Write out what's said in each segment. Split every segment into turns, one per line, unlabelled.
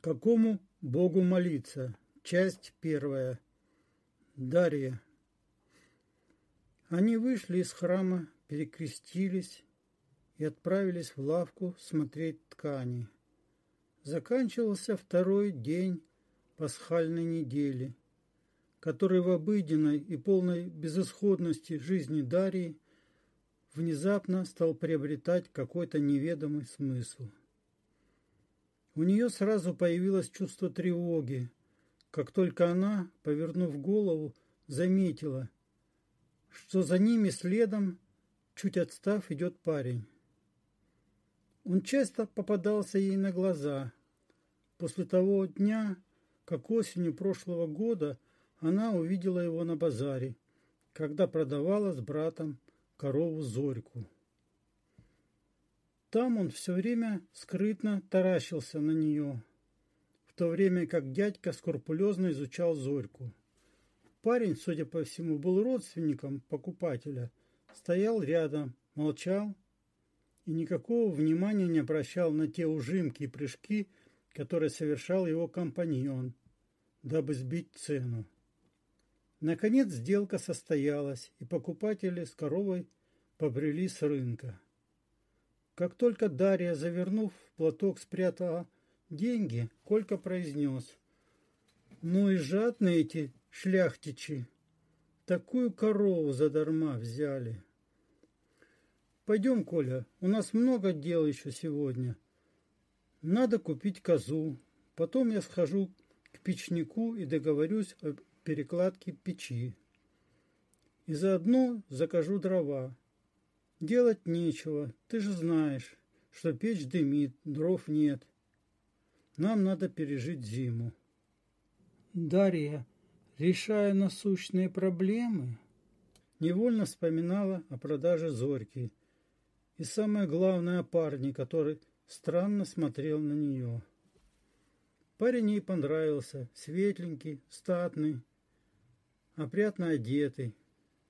Какому Богу молиться? Часть первая. Дарья. Они вышли из храма, перекрестились и отправились в лавку смотреть ткани. Заканчивался второй день пасхальной недели, который в обыденной и полной безысходности жизни Дарьи внезапно стал приобретать какой-то неведомый смысл. У нее сразу появилось чувство тревоги, как только она, повернув голову, заметила, что за ними следом, чуть отстав, идет парень. Он часто попадался ей на глаза. После того дня, как осенью прошлого года, она увидела его на базаре, когда продавала с братом корову Зорьку. Там он все время скрытно таращился на нее, в то время как дядька скрупулезно изучал Зорьку. Парень, судя по всему, был родственником покупателя, стоял рядом, молчал и никакого внимания не обращал на те ужимки и прыжки, которые совершал его компаньон, дабы сбить цену. Наконец сделка состоялась, и покупатели с коровой побрели с рынка. Как только Дарья, завернув в платок, спрятала деньги, Колька произнес. «Ну и жадные эти шляхтичи! Такую корову задарма взяли!» «Пойдем, Коля, у нас много дел еще сегодня. Надо купить козу. Потом я схожу к печнику и договорюсь о перекладке печи. И заодно закажу дрова. Делать нечего, ты же знаешь, что печь дымит, дров нет. Нам надо пережить зиму. Дарья, решая насущные проблемы, невольно вспоминала о продаже Зорьки и самое главное о парне, который странно смотрел на нее. Парень ей понравился, светленький, статный, опрятно одетый.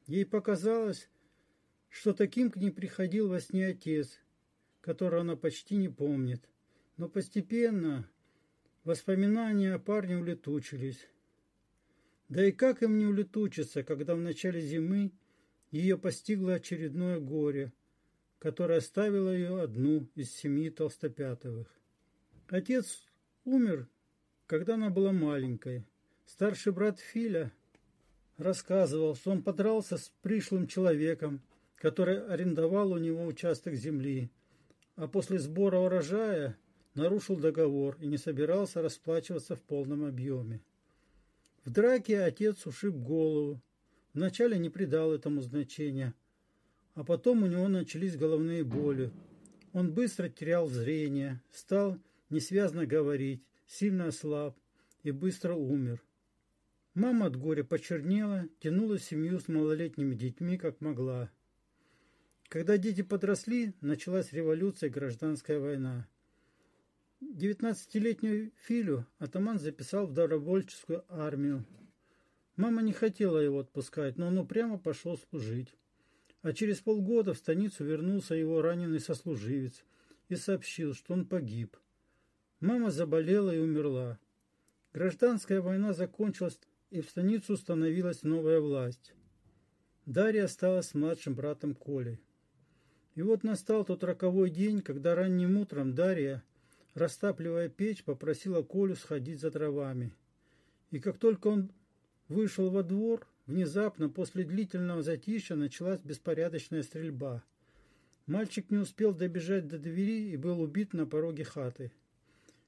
Ей показалось, что таким к ней приходил во сне отец, которого она почти не помнит. Но постепенно воспоминания о парне улетучились. Да и как им не улетучиться, когда в начале зимы ее постигло очередное горе, которое оставило ее одну из семьи толстопятовых. Отец умер, когда она была маленькой. Старший брат Филя рассказывал, что он подрался с пришлым человеком, который арендовал у него участок земли, а после сбора урожая нарушил договор и не собирался расплачиваться в полном объеме. В драке отец ушиб голову. Вначале не придал этому значения, а потом у него начались головные боли. Он быстро терял зрение, стал несвязно говорить, сильно ослаб и быстро умер. Мама от горя почернела, тянула семью с малолетними детьми как могла. Когда дети подросли, началась революция гражданская война. 19-летнюю Филю атаман записал в добровольческую армию. Мама не хотела его отпускать, но он упрямо пошел служить. А через полгода в станицу вернулся его раненый сослуживец и сообщил, что он погиб. Мама заболела и умерла. Гражданская война закончилась, и в станицу установилась новая власть. Дарья осталась с младшим братом Колей. И вот настал тот роковой день, когда ранним утром Дарья, растапливая печь, попросила Колю сходить за дровами. И как только он вышел во двор, внезапно после длительного затишья началась беспорядочная стрельба. Мальчик не успел добежать до двери и был убит на пороге хаты.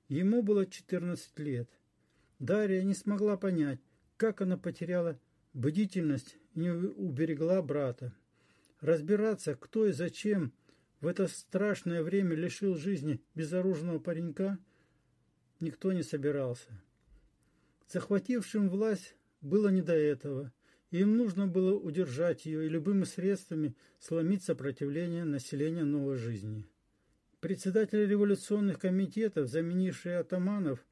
Ему было 14 лет. Дарья не смогла понять, как она потеряла бдительность и не уберегла брата. Разбираться, кто и зачем в это страшное время лишил жизни безоружного паренька, никто не собирался. Захватившим власть было не до этого, и им нужно было удержать ее и любыми средствами сломить сопротивление населения новой жизни. Председатели революционных комитетов, заменившие атаманов,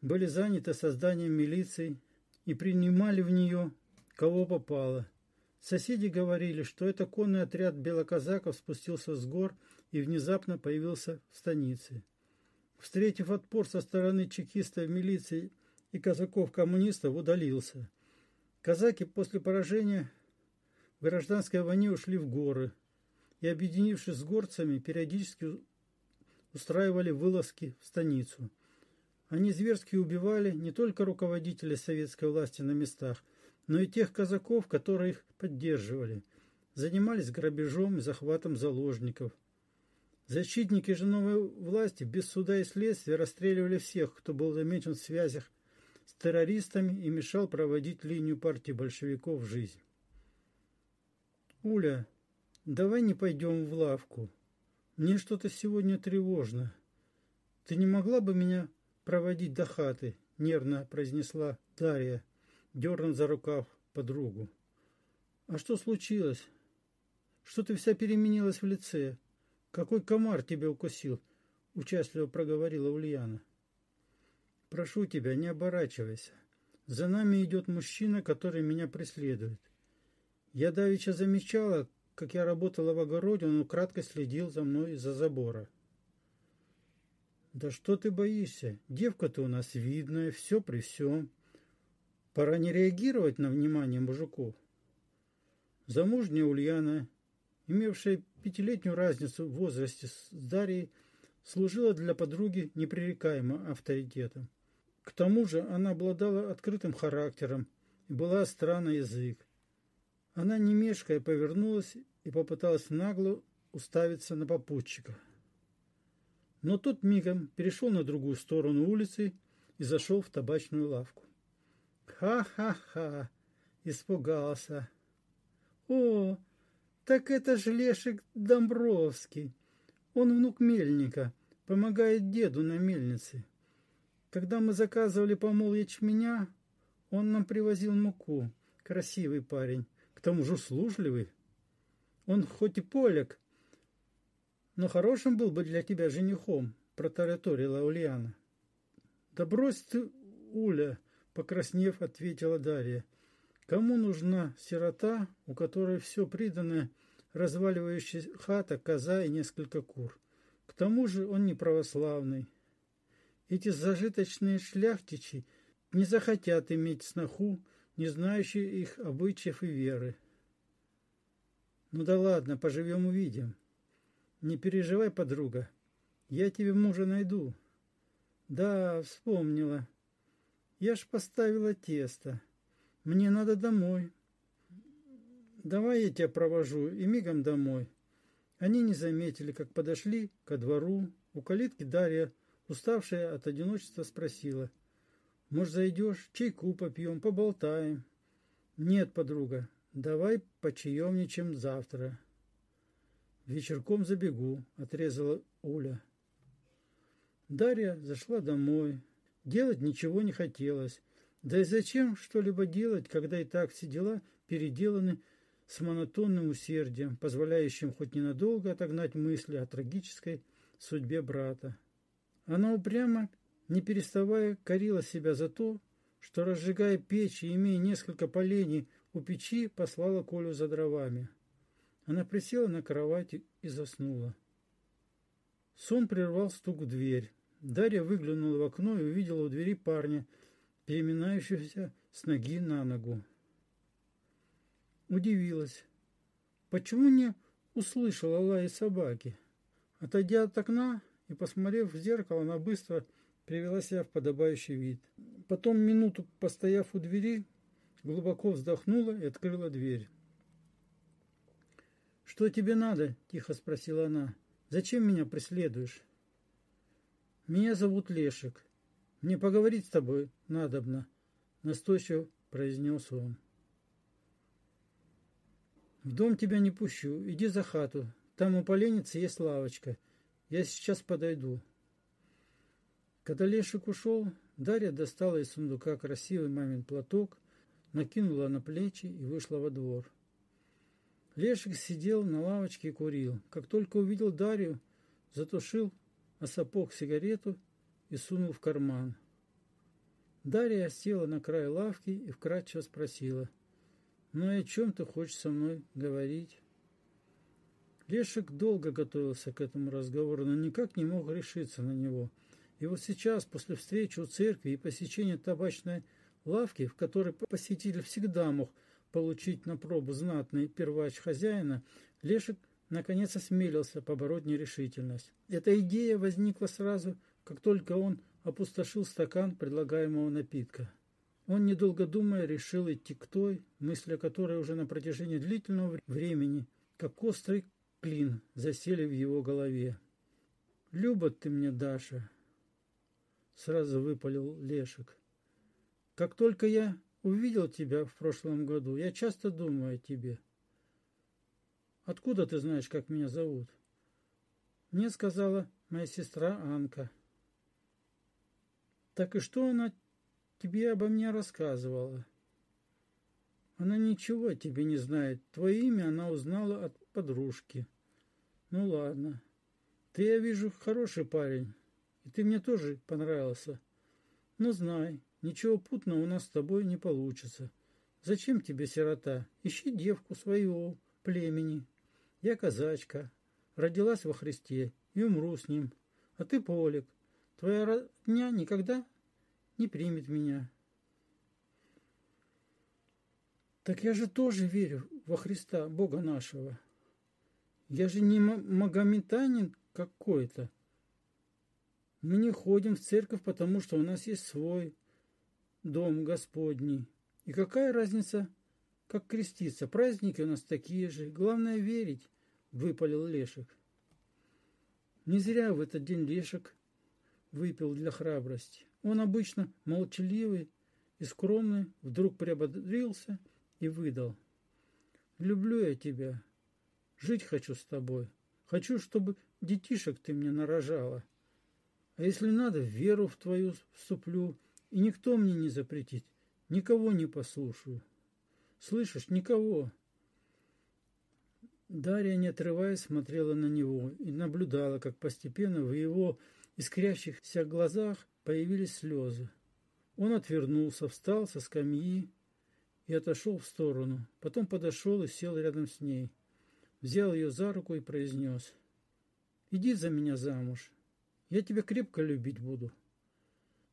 были заняты созданием милиции и принимали в нее кого попало. Соседи говорили, что это конный отряд белоказаков спустился с гор и внезапно появился в станице. встретив отпор со стороны чекистов милиции и казаков-коммунистов, удалился. Казаки после поражения в гражданской войне ушли в горы и, объединившись с горцами, периодически устраивали вылазки в станицу. Они зверски убивали не только руководителей советской власти на местах, но и тех казаков, которые их поддерживали. Занимались грабежом и захватом заложников. Защитники же новой власти без суда и следствия расстреливали всех, кто был замечен в связях с террористами и мешал проводить линию партии большевиков в жизнь. «Уля, давай не пойдем в лавку. Мне что-то сегодня тревожно. Ты не могла бы меня проводить до хаты?» – нервно произнесла Дарья, дернув за рукав подругу. «А что случилось? Что ты вся переменилась в лице? Какой комар тебя укусил?» – участливо проговорила Ульяна. «Прошу тебя, не оборачивайся. За нами идет мужчина, который меня преследует. Я давеча замечала, как я работала в огороде, он украдкой следил за мной из-за забора». «Да что ты боишься? Девка ты у нас видная, все при всем. Пора не реагировать на внимание мужиков». Замужняя Ульяна, имевшая пятилетнюю разницу в возрасте с Дарьей, служила для подруги непререкаемым авторитетом. К тому же она обладала открытым характером и была остра на язык. Она, не мешкая, повернулась и попыталась нагло уставиться на попутчика. Но тот мигом перешел на другую сторону улицы и зашел в табачную лавку. «Ха-ха-ха!» – испугался. «О, так это же Лешек Домбровский. Он внук мельника, помогает деду на мельнице. Когда мы заказывали помол ячменя, он нам привозил муку. Красивый парень, к тому же услужливый. Он хоть и поляк, но хорошим был бы для тебя женихом, протараторила Ульяна. Да брось ты, Уля, покраснев, ответила Дарья. Кому нужна сирота, у которой все приданное, разваливающая хата, коза и несколько кур? К тому же он не православный. Эти зажиточные шляхтичи не захотят иметь сноху, не знающие их обычаев и веры. Ну да ладно, поживем увидим. Не переживай, подруга, я тебе мужа найду. Да, вспомнила. Я ж поставила тесто. Мне надо домой. Давай я тебя провожу и мигом домой. Они не заметили, как подошли ко двору. У калитки Дарья, уставшая от одиночества, спросила. Может, зайдешь, чайку попьем, поболтаем? Нет, подруга, давай почаемничаем завтра. Вечерком забегу, отрезала Оля. Дарья зашла домой. Делать ничего не хотелось. Да и зачем что-либо делать, когда и так все дела переделаны с монотонным усердием, позволяющим хоть ненадолго отогнать мысли о трагической судьбе брата. Она упрямо, не переставая, корила себя за то, что, разжигая печь и имея несколько полений у печи, послала Колю за дровами. Она присела на кровати и заснула. Сон прервал стук в дверь. Дарья выглянула в окно и увидела у двери парня – переминающегося с ноги на ногу. Удивилась. Почему не услышала лай собаки? Отойдя от окна и посмотрев в зеркало, она быстро привела себя в подобающий вид. Потом, минуту постояв у двери, глубоко вздохнула и открыла дверь. «Что тебе надо?» – тихо спросила она. «Зачем меня преследуешь?» «Меня зовут Лешек. Мне поговорить с тобой надобно, настойчиво произнес он. В дом тебя не пущу, иди за хату. Там у поленницы есть лавочка. Я сейчас подойду. Когда Лешик ушел, Дарья достала из сундука красивый мамин платок, накинула на плечи и вышла во двор. Лешик сидел на лавочке и курил. Как только увидел Дарью, затушил о сапог сигарету и сунул в карман. Дарья села на край лавки и вкратчиво спросила, «Ну и о чем ты хочешь со мной говорить?» Лешек долго готовился к этому разговору, но никак не мог решиться на него. И вот сейчас, после встречи у церкви и посещения табачной лавки, в которой посетитель всегда мог получить на пробу знатный первач хозяина, Лешек наконец осмелился побороть нерешительность. Эта идея возникла сразу, как только он опустошил стакан предлагаемого напитка. Он, недолго думая, решил идти к той, мысли о которой уже на протяжении длительного времени, как острый клин, засели в его голове. «Люба ты мне, Даша!» Сразу выпалил Лешек. «Как только я увидел тебя в прошлом году, я часто думаю о тебе. Откуда ты знаешь, как меня зовут?» Мне сказала моя сестра Анка. «Так и что она тебе обо мне рассказывала. Она ничего тебе не знает. Твое имя она узнала от подружки. Ну ладно. Ты, я вижу, хороший парень. И ты мне тоже понравился. Но знай, ничего путного у нас с тобой не получится. Зачем тебе сирота? Ищи девку своего племени. Я казачка, родилась во Христе и умру с ним. А ты полик. Твоя родня никогда не примет меня. Так я же тоже верю во Христа, Бога нашего. Я же не магометанин какой-то. Мы не ходим в церковь, потому что у нас есть свой дом Господний. И какая разница, как креститься? Праздники у нас такие же. Главное верить, выпалил Лешек. Не зря в этот день Лешек выпил для храбрости. Он обычно молчаливый и скромный, вдруг приободрился и выдал. «Люблю я тебя. Жить хочу с тобой. Хочу, чтобы детишек ты мне нарожала. А если надо, веру в твою вступлю, и никто мне не запретит, никого не послушаю. Слышишь, никого». Дарья, не отрываясь, смотрела на него и наблюдала, как постепенно в его искрящихся глазах появились слезы. Он отвернулся, встал со скамьи и отошел в сторону. Потом подошел и сел рядом с ней. Взял ее за руку и произнес. «Иди за меня замуж. Я тебя крепко любить буду».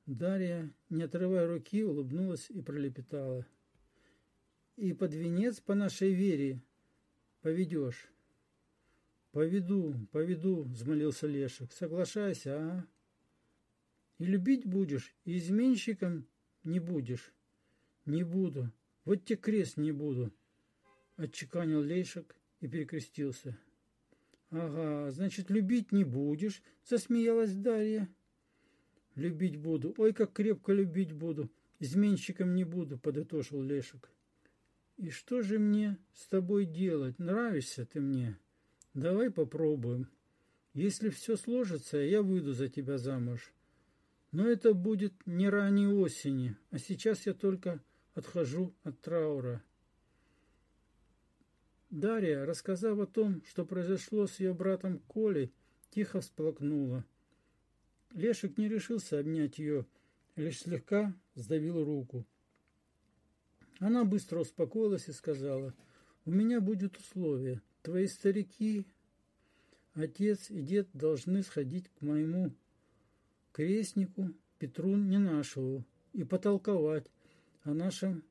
Дарья, не отрывая руки, улыбнулась и пролепетала. «И под венец по нашей вере поведешь». «Поведу, поведу», — взмолился Лешек. «Соглашайся, а?» И любить будешь, и изменщиком не будешь. Не буду. Вот тебе крест не буду. Отчеканил Лейшек и перекрестился. Ага, значит, любить не будешь, засмеялась Дарья. Любить буду. Ой, как крепко любить буду. Изменщиком не буду, подытожил Лешек. И что же мне с тобой делать? Нравишься ты мне. Давай попробуем. Если все сложится, я выйду за тебя замуж. Но это будет не ранней осени, а сейчас я только отхожу от траура. Дарья, рассказав о том, что произошло с ее братом Колей, тихо всплакнула. Лешек не решился обнять ее, лишь слегка сдавил руку. Она быстро успокоилась и сказала, «У меня будет условие. Твои старики, отец и дед должны сходить к моему крестнику Петру Ненашеву и потолковать о нашем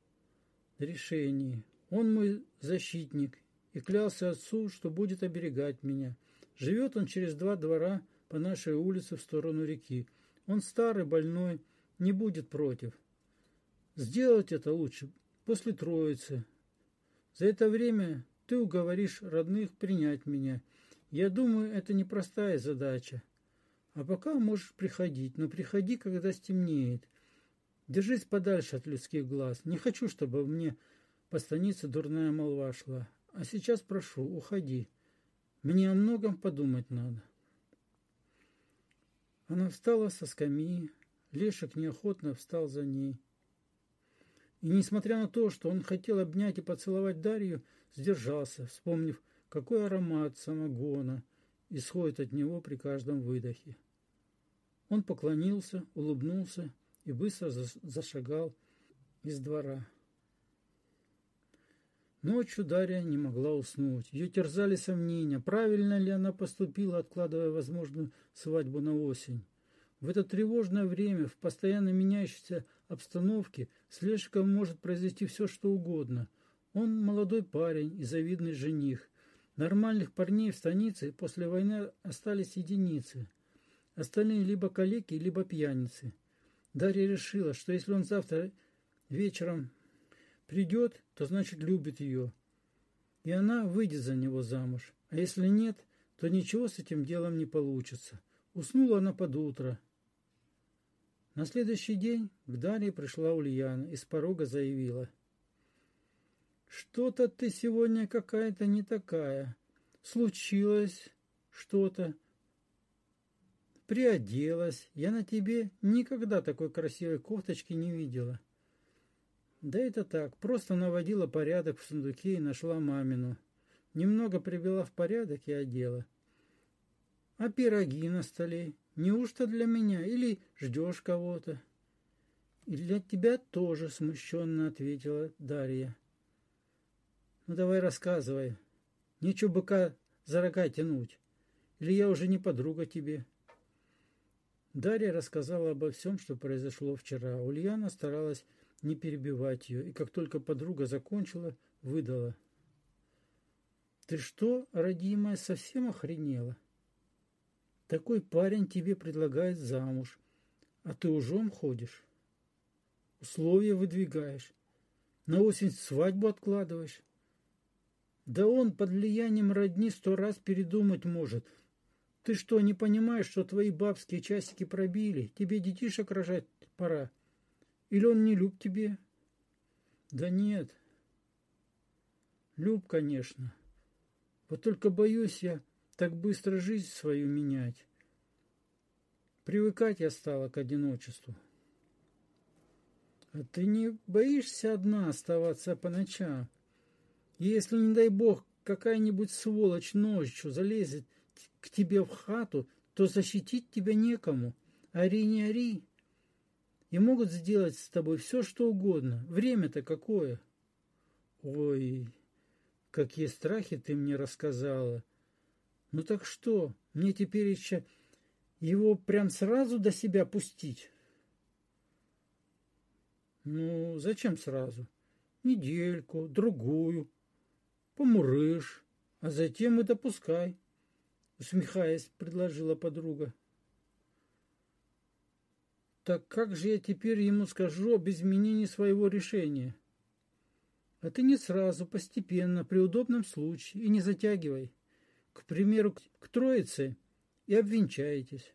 решении. Он мой защитник и клялся отцу, что будет оберегать меня. Живет он через два двора по нашей улице в сторону реки. Он старый, больной, не будет против. Сделать это лучше после Троицы. За это время ты уговоришь родных принять меня. Я думаю, это непростая задача. А пока можешь приходить, но приходи, когда стемнеет. Держись подальше от людских глаз. Не хочу, чтобы мне по станице дурная молва шла. А сейчас прошу, уходи. Мне о многом подумать надо. Она встала со скамьи. Лешек неохотно встал за ней. И несмотря на то, что он хотел обнять и поцеловать Дарью, сдержался, вспомнив, какой аромат самогона исходит от него при каждом выдохе. Он поклонился, улыбнулся и быстро зашагал из двора. Ночью Дарья не могла уснуть. Ее терзали сомнения, правильно ли она поступила, откладывая возможную свадьбу на осень. В это тревожное время, в постоянно меняющейся обстановке, с может произойти все, что угодно. Он молодой парень и завидный жених. Нормальных парней в станице после войны остались единицы. Остальные либо калеки, либо пьяницы. Дарья решила, что если он завтра вечером придет, то значит любит ее. И она выйдет за него замуж. А если нет, то ничего с этим делом не получится. Уснула она под утро. На следующий день к Дарье пришла Ульяна и с порога заявила. «Что-то ты сегодня какая-то не такая. Случилось что-то. Приоделась. Я на тебе никогда такой красивой кофточки не видела». Да это так, просто наводила порядок в сундуке и нашла мамину. Немного привела в порядок и одела. А пироги на столе Неужто для меня? Или ждешь кого-то?» «И для тебя тоже», — смущенно ответила Дарья. «Ну давай рассказывай. Нечего быка за рога тянуть. Или я уже не подруга тебе?» Дарья рассказала обо всем, что произошло вчера. Ульяна старалась не перебивать ее, и как только подруга закончила, выдала. «Ты что, родимая, совсем охренела?» Такой парень тебе предлагает замуж, а ты ужом ходишь. Условия выдвигаешь. На осень свадьбу откладываешь. Да он под влиянием родни сто раз передумать может. Ты что, не понимаешь, что твои бабские часики пробили? Тебе детишек рожать пора. Или он не люб тебе? Да нет. Люб, конечно. Вот только боюсь я, так быстро жизнь свою менять. Привыкать я стала к одиночеству. А ты не боишься одна оставаться по ночам? Если, не дай бог, какая-нибудь сволочь ночью залезет к тебе в хату, то защитить тебя некому. Ори не ори. И могут сделать с тобой все, что угодно. Время-то какое? Ой, какие страхи ты мне рассказала. Ну так что, мне теперь еще его прям сразу до себя пустить? Ну, зачем сразу? Недельку, другую. Помурыш, а затем и допускай. Усмехаясь, предложила подруга. Так как же я теперь ему скажу об изменении своего решения? А ты не сразу, постепенно, при удобном случае, и не затягивай к примеру, к Троице и обвенчаетесь.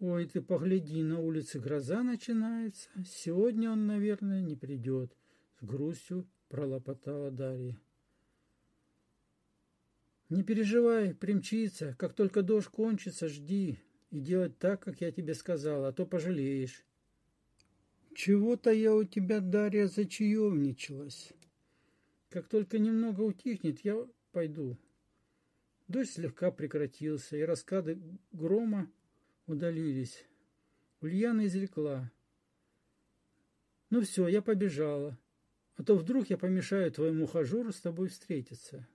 Ой, ты погляди, на улице гроза начинается. Сегодня он, наверное, не придет. С грустью пролопотала Дарья. Не переживай, примчится. Как только дождь кончится, жди. И делать так, как я тебе сказала, а то пожалеешь. Чего-то я у тебя, Дарья, зачаевничалась. Как только немного утихнет, я пойду. Дождь слегка прекратился, и раскады грома удалились. Ульяна изрекла. «Ну все, я побежала, а то вдруг я помешаю твоему хажуру с тобой встретиться».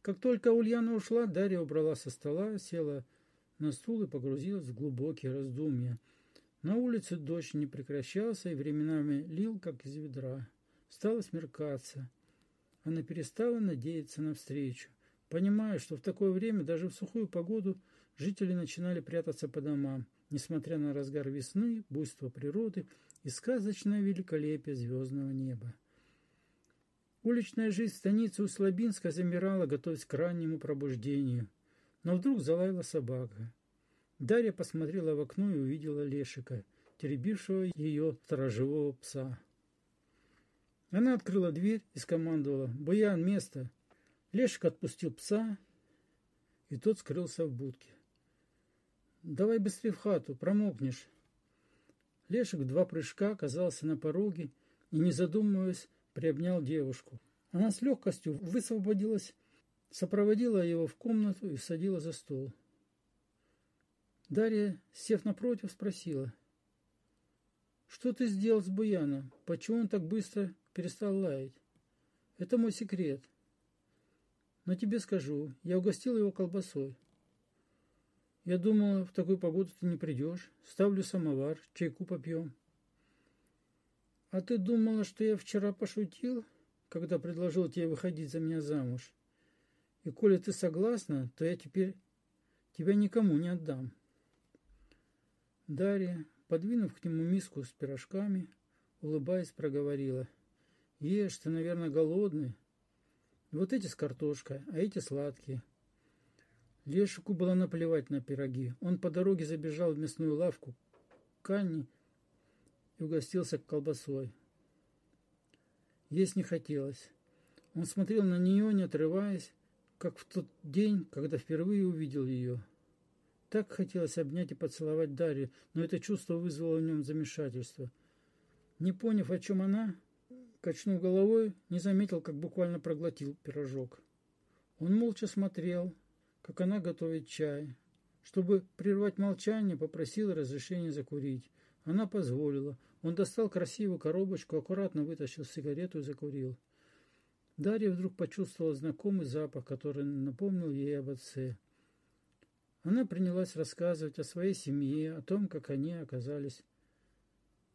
Как только Ульяна ушла, Дарья убрала со стола, села на стул и погрузилась в глубокие раздумья. На улице дождь не прекращался и временами лил, как из ведра. Стало смеркаться. Она перестала надеяться на встречу, понимая, что в такое время, даже в сухую погоду, жители начинали прятаться по домам, несмотря на разгар весны, буйство природы и сказочное великолепие звездного неба. Уличная жизнь в станице Услабинска замирала, готовясь к раннему пробуждению. Но вдруг залаяла собака. Дарья посмотрела в окно и увидела Лешика, теребившего ее сторожевого пса. Она открыла дверь и скомандовала «Буян, место!». Лешик отпустил пса, и тот скрылся в будке. «Давай быстрее в хату, промокнешь». Лешик в два прыжка оказался на пороге и, не задумываясь, приобнял девушку. Она с легкостью высвободилась, сопроводила его в комнату и садила за стол. Дарья, сев напротив, спросила, «Что ты сделал с Буяном? Почему он так быстро перестал лаять. Это мой секрет. Но тебе скажу, я угостил его колбасой. Я думала, в такую погоду ты не придешь. Ставлю самовар, чайку попьем. А ты думала, что я вчера пошутил, когда предложил тебе выходить за меня замуж? И коли ты согласна, то я теперь тебя никому не отдам. Дарья, подвинув к нему миску с пирожками, улыбаясь, проговорила. Ешь, ты, наверное, голодный. Вот эти с картошкой, а эти сладкие. Лешику было наплевать на пироги. Он по дороге забежал в мясную лавку к Анне и угостился колбасой. Есть не хотелось. Он смотрел на нее, не отрываясь, как в тот день, когда впервые увидел ее. Так хотелось обнять и поцеловать Дарью, но это чувство вызвало в нем замешательство. Не поняв, о чем она, качнув головой, не заметил, как буквально проглотил пирожок. Он молча смотрел, как она готовит чай. Чтобы прервать молчание, попросил разрешения закурить. Она позволила. Он достал красивую коробочку, аккуратно вытащил сигарету и закурил. Дарья вдруг почувствовала знакомый запах, который напомнил ей об отце. Она принялась рассказывать о своей семье, о том, как они оказались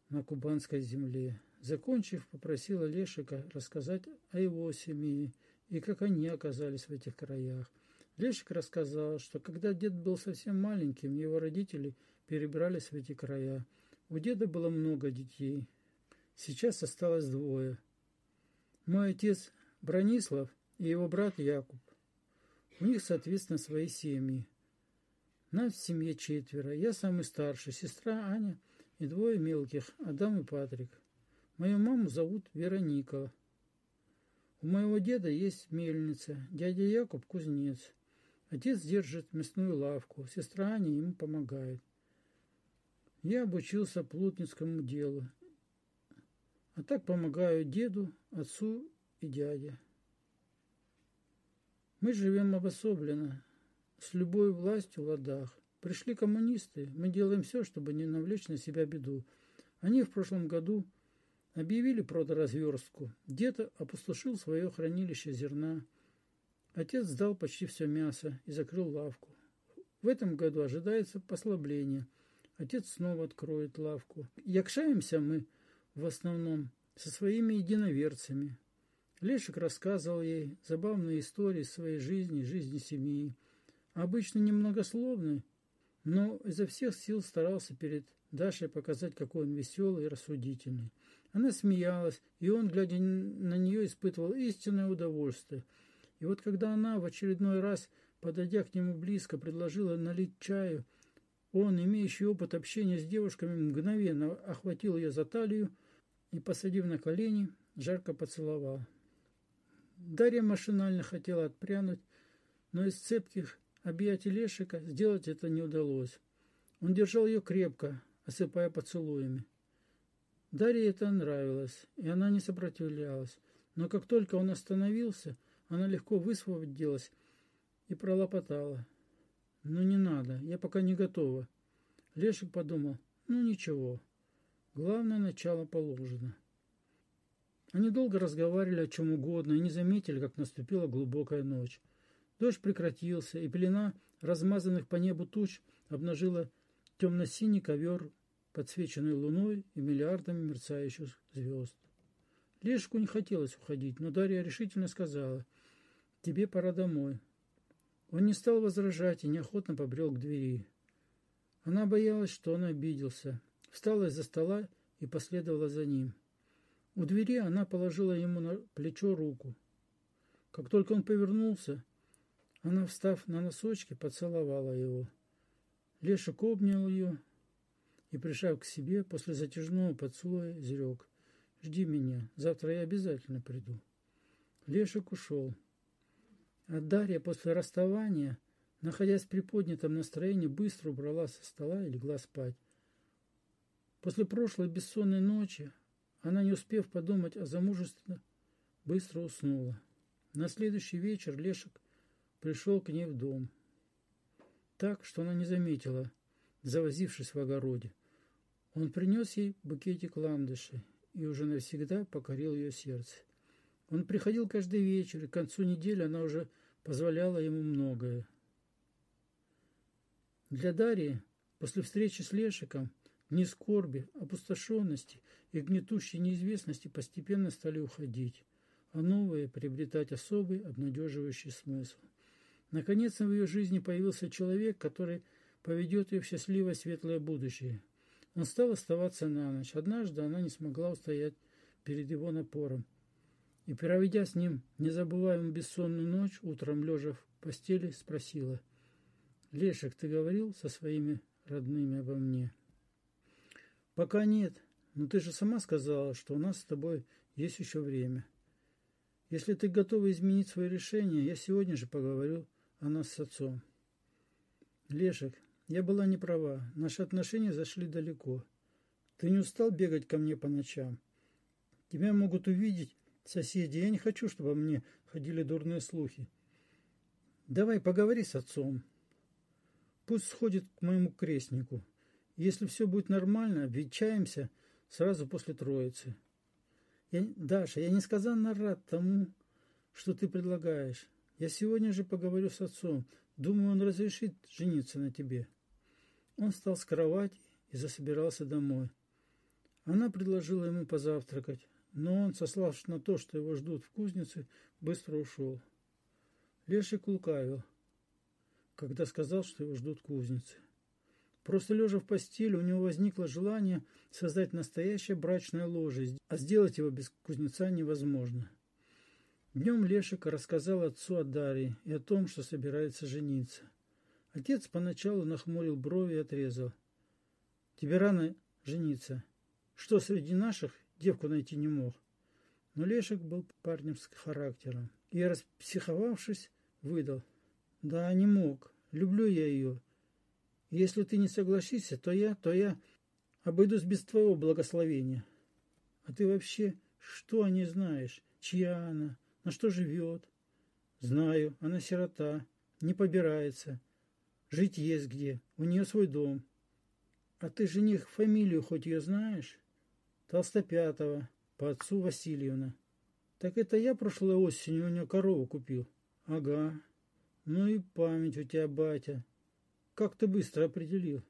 на кубанской земле. Закончив, попросила Лешика рассказать о его семье и как они оказались в этих краях. Лешик рассказал, что когда дед был совсем маленьким, его родители перебрались в эти края. У деда было много детей. Сейчас осталось двое. Мой отец Бронислав и его брат Якуб. У них, соответственно, свои семьи. Нас в семье четверо. Я самый старший, сестра Аня и двое мелких, Адам и Патрик. Мою маму зовут Вероника. У моего деда есть мельница, дядя Якуб – кузнец. Отец держит мясную лавку, сестра Аня ему помогает. Я обучился плотницкому делу, а так помогаю деду, отцу и дяде. Мы живем обособленно, с любой властью в ладах. Пришли коммунисты, мы делаем все, чтобы не навлечь на себя беду. Они в прошлом году объявили продоразверстку. Дед опустошил свое хранилище зерна – Отец сдал почти все мясо и закрыл лавку. В этом году ожидается послабление. Отец снова откроет лавку. Якшаемся мы в основном со своими единоверцами. Лешик рассказывал ей забавные истории своей жизни, жизни семьи. Обычно немногословный, но изо всех сил старался перед Дашей показать, какой он веселый и рассудительный. Она смеялась, и он, глядя на нее, испытывал истинное удовольствие – и вот когда она в очередной раз, подойдя к нему близко, предложила налить чаю, он, имеющий опыт общения с девушками, мгновенно охватил ее за талию и, посадив на колени, жарко поцеловал. Дарья машинально хотела отпрянуть, но из цепких объятий Лешика сделать это не удалось. Он держал ее крепко, осыпая поцелуями. Дарье это нравилось, и она не сопротивлялась. Но как только он остановился – она легко высвободилась и пролопотала. «Ну не надо, я пока не готова». Лешик подумал, ну ничего, главное начало положено. Они долго разговаривали о чем угодно и не заметили, как наступила глубокая ночь. Дождь прекратился, и пелена размазанных по небу туч обнажила темно-синий ковер, подсвеченный луной и миллиардами мерцающих звезд. Лешку не хотелось уходить, но Дарья решительно сказала – тебе пора домой». Он не стал возражать и неохотно побрел к двери. Она боялась, что он обиделся. Встала из-за стола и последовала за ним. У двери она положила ему на плечо руку. Как только он повернулся, она, встав на носочки, поцеловала его. Лешек обнял ее и, прижав к себе, после затяжного поцелуя, изрек. «Жди меня, завтра я обязательно приду». Лешек ушел. А Дарья после расставания, находясь в приподнятом настроении, быстро убрала со стола и легла спать. После прошлой бессонной ночи она, не успев подумать о замужестве, быстро уснула. На следующий вечер Лешек пришел к ней в дом. Так, что она не заметила, завозившись в огороде. Он принес ей букетик ландышей и уже навсегда покорил ее сердце. Он приходил каждый вечер, и к концу недели она уже позволяла ему многое. Для Дарьи после встречи с Лешиком дни скорби, опустошенности и гнетущей неизвестности постепенно стали уходить, а новые приобретать особый обнадеживающий смысл. Наконец в ее жизни появился человек, который поведет ее в счастливое светлое будущее. Он стал оставаться на ночь. Однажды она не смогла устоять перед его напором. И, проведя с ним незабываемую бессонную ночь, утром лежа в постели, спросила, «Лешек, ты говорил со своими родными обо мне?» «Пока нет, но ты же сама сказала, что у нас с тобой есть еще время. Если ты готова изменить свое решение, я сегодня же поговорю о нас с отцом». «Лешек, я была не права. Наши отношения зашли далеко. Ты не устал бегать ко мне по ночам? Тебя могут увидеть соседи. Я не хочу, чтобы мне ходили дурные слухи. Давай поговори с отцом. Пусть сходит к моему крестнику. Если все будет нормально, обвенчаемся сразу после Троицы. Я, Даша, я несказанно рад тому, что ты предлагаешь. Я сегодня же поговорю с отцом. Думаю, он разрешит жениться на тебе. Он встал с кровати и засобирался домой. Она предложила ему позавтракать, но он, сославшись на то, что его ждут в кузнице, быстро ушел. Лешик лукавил, когда сказал, что его ждут в кузнице. Просто лежа в постели, у него возникло желание создать настоящее брачное ложе, а сделать его без кузнеца невозможно. Днем Лешик рассказал отцу о Дарье и о том, что собирается жениться. Отец поначалу нахмурил брови и отрезал. «Тебе рано жениться. Что, среди наших девку найти не мог?» Но Лешек был парнем с характером и, распсиховавшись, выдал. «Да, не мог. Люблю я ее. Если ты не согласишься, то я, то я обойдусь без твоего благословения. А ты вообще что о ней знаешь? Чья она? На что живет?» «Знаю, она сирота, не побирается. Жить есть где, у нее свой дом. А ты жених фамилию хоть ее знаешь? Толстопятого, по отцу Васильевна. Так это я прошлой осенью у нее корову купил. Ага. Ну и память у тебя, батя. Как ты быстро определил?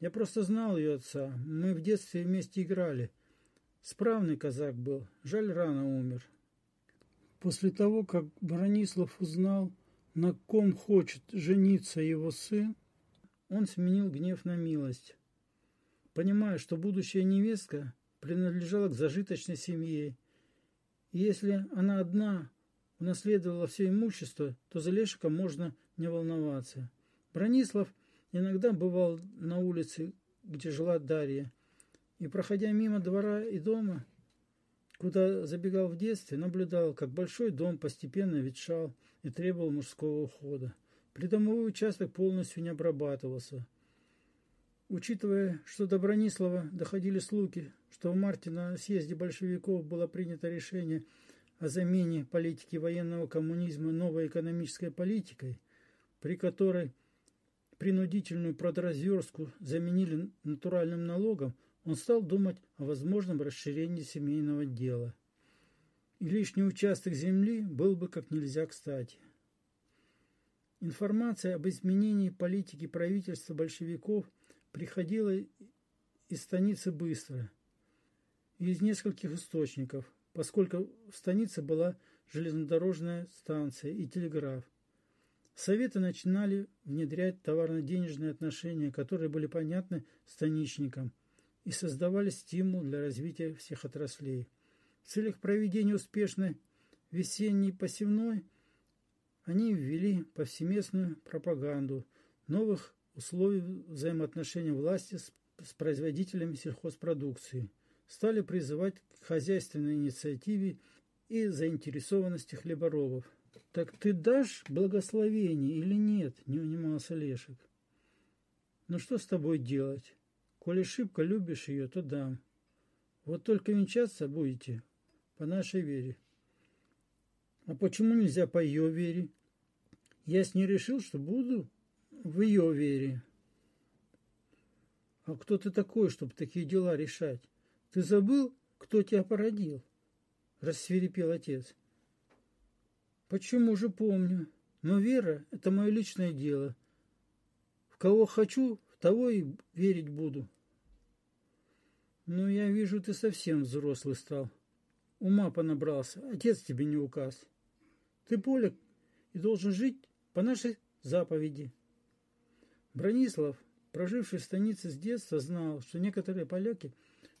Я просто знал ее отца. Мы в детстве вместе играли. Справный казак был. Жаль, рано умер. После того, как Бронислав узнал, на ком хочет жениться его сын, он сменил гнев на милость. Понимая, что будущая невестка принадлежала к зажиточной семье, и если она одна унаследовала все имущество, то за Лешика можно не волноваться. Бронислав иногда бывал на улице, где жила Дарья, и, проходя мимо двора и дома, куда забегал в детстве, наблюдал, как большой дом постепенно ветшал, и требовал мужского ухода. Придомовой участок полностью не обрабатывался. Учитывая, что до Бронислава доходили слухи, что в марте на съезде большевиков было принято решение о замене политики военного коммунизма новой экономической политикой, при которой принудительную продразверстку заменили натуральным налогом, он стал думать о возможном расширении семейного дела и лишний участок земли был бы как нельзя кстати. Информация об изменении политики правительства большевиков приходила из станицы быстро и из нескольких источников, поскольку в станице была железнодорожная станция и телеграф. Советы начинали внедрять товарно-денежные отношения, которые были понятны станичникам и создавали стимул для развития всех отраслей. В целях проведения успешной весенней посевной они ввели повсеместную пропаганду новых условий взаимоотношений власти с, с производителями сельхозпродукции, стали призывать к хозяйственной инициативе и заинтересованности хлеборобов. «Так ты дашь благословение или нет?» – не унимался Лешек. «Ну что с тобой делать? Коли шибко любишь ее, то дам. Вот только венчаться будете, по нашей вере. А почему нельзя по ее вере? Я с ней решил, что буду в ее вере. А кто ты такой, чтобы такие дела решать? Ты забыл, кто тебя породил? Рассверепел отец. Почему же помню? Но вера – это мое личное дело. кого хочу, в того и верить буду. Ну, я вижу, ты совсем взрослый стал. Ума понабрался. Отец тебе не указ. Ты полек и должен жить по нашей заповеди. Бронислав, проживший в станице с детства, знал, что некоторые поляки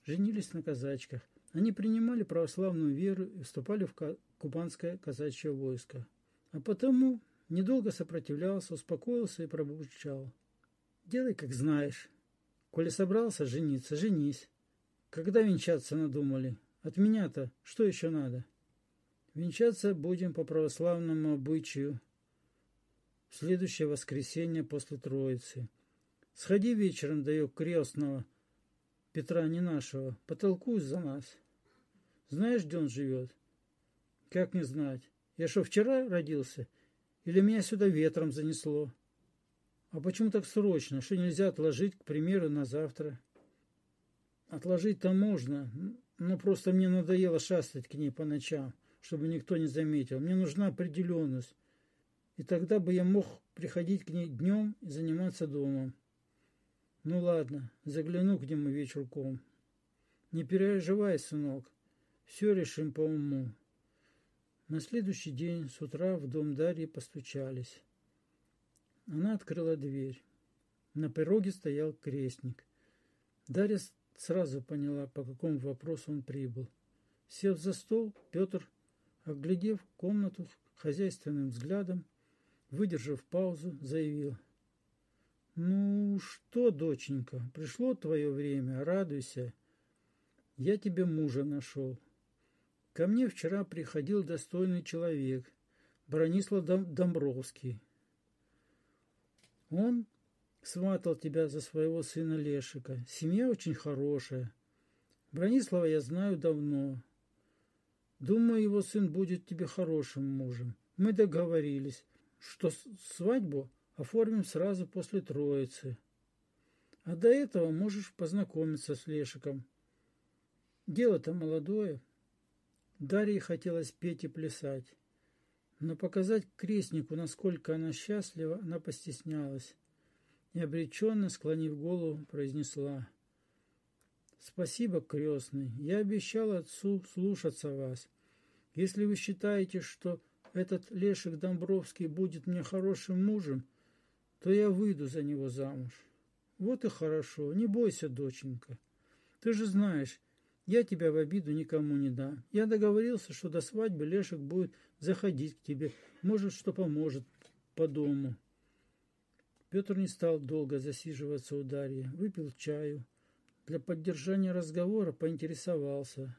женились на казачках. Они принимали православную веру и вступали в кубанское казачье войско. А потому недолго сопротивлялся, успокоился и пробурчал. Делай, как знаешь. Коли собрался жениться, женись. Когда венчаться надумали? От меня-то что еще надо? Венчаться будем по православному обычаю. В следующее воскресенье после Троицы. Сходи вечером ее крестного, Петра не нашего, потолкуй за нас. Знаешь, где он живет? Как не знать? Я что, вчера родился? Или меня сюда ветром занесло? А почему так срочно? Что нельзя отложить, к примеру, на завтра? Отложить-то можно, но просто мне надоело шастать к ней по ночам, чтобы никто не заметил. Мне нужна определенность. И тогда бы я мог приходить к ней днем и заниматься домом. Ну ладно, загляну к нему вечерком. Не переживай, сынок, все решим по уму. На следующий день с утра в дом Дарьи постучались. Она открыла дверь. На пороге стоял крестник. Дарья сразу поняла, по какому вопросу он прибыл. Сев за стол, Петр, оглядев комнату хозяйственным взглядом, выдержав паузу, заявил. «Ну что, доченька, пришло твое время, радуйся. Я тебе мужа нашел. Ко мне вчера приходил достойный человек, Бронислав Домбровский. Он сватал тебя за своего сына Лешика. Семья очень хорошая. Бронислава я знаю давно. Думаю, его сын будет тебе хорошим мужем. Мы договорились, что свадьбу оформим сразу после Троицы. А до этого можешь познакомиться с Лешиком. Дело-то молодое. Дарье хотелось петь и плясать. Но показать крестнику, насколько она счастлива, она постеснялась и обреченно, склонив голову, произнесла. «Спасибо, крестный. Я обещал отцу слушаться вас. Если вы считаете, что этот Лешик Домбровский будет мне хорошим мужем, то я выйду за него замуж. Вот и хорошо. Не бойся, доченька. Ты же знаешь, я тебя в обиду никому не дам. Я договорился, что до свадьбы Лешек будет заходить к тебе. Может, что поможет по дому. Петр не стал долго засиживаться у Дарьи. Выпил чаю. Для поддержания разговора поинтересовался,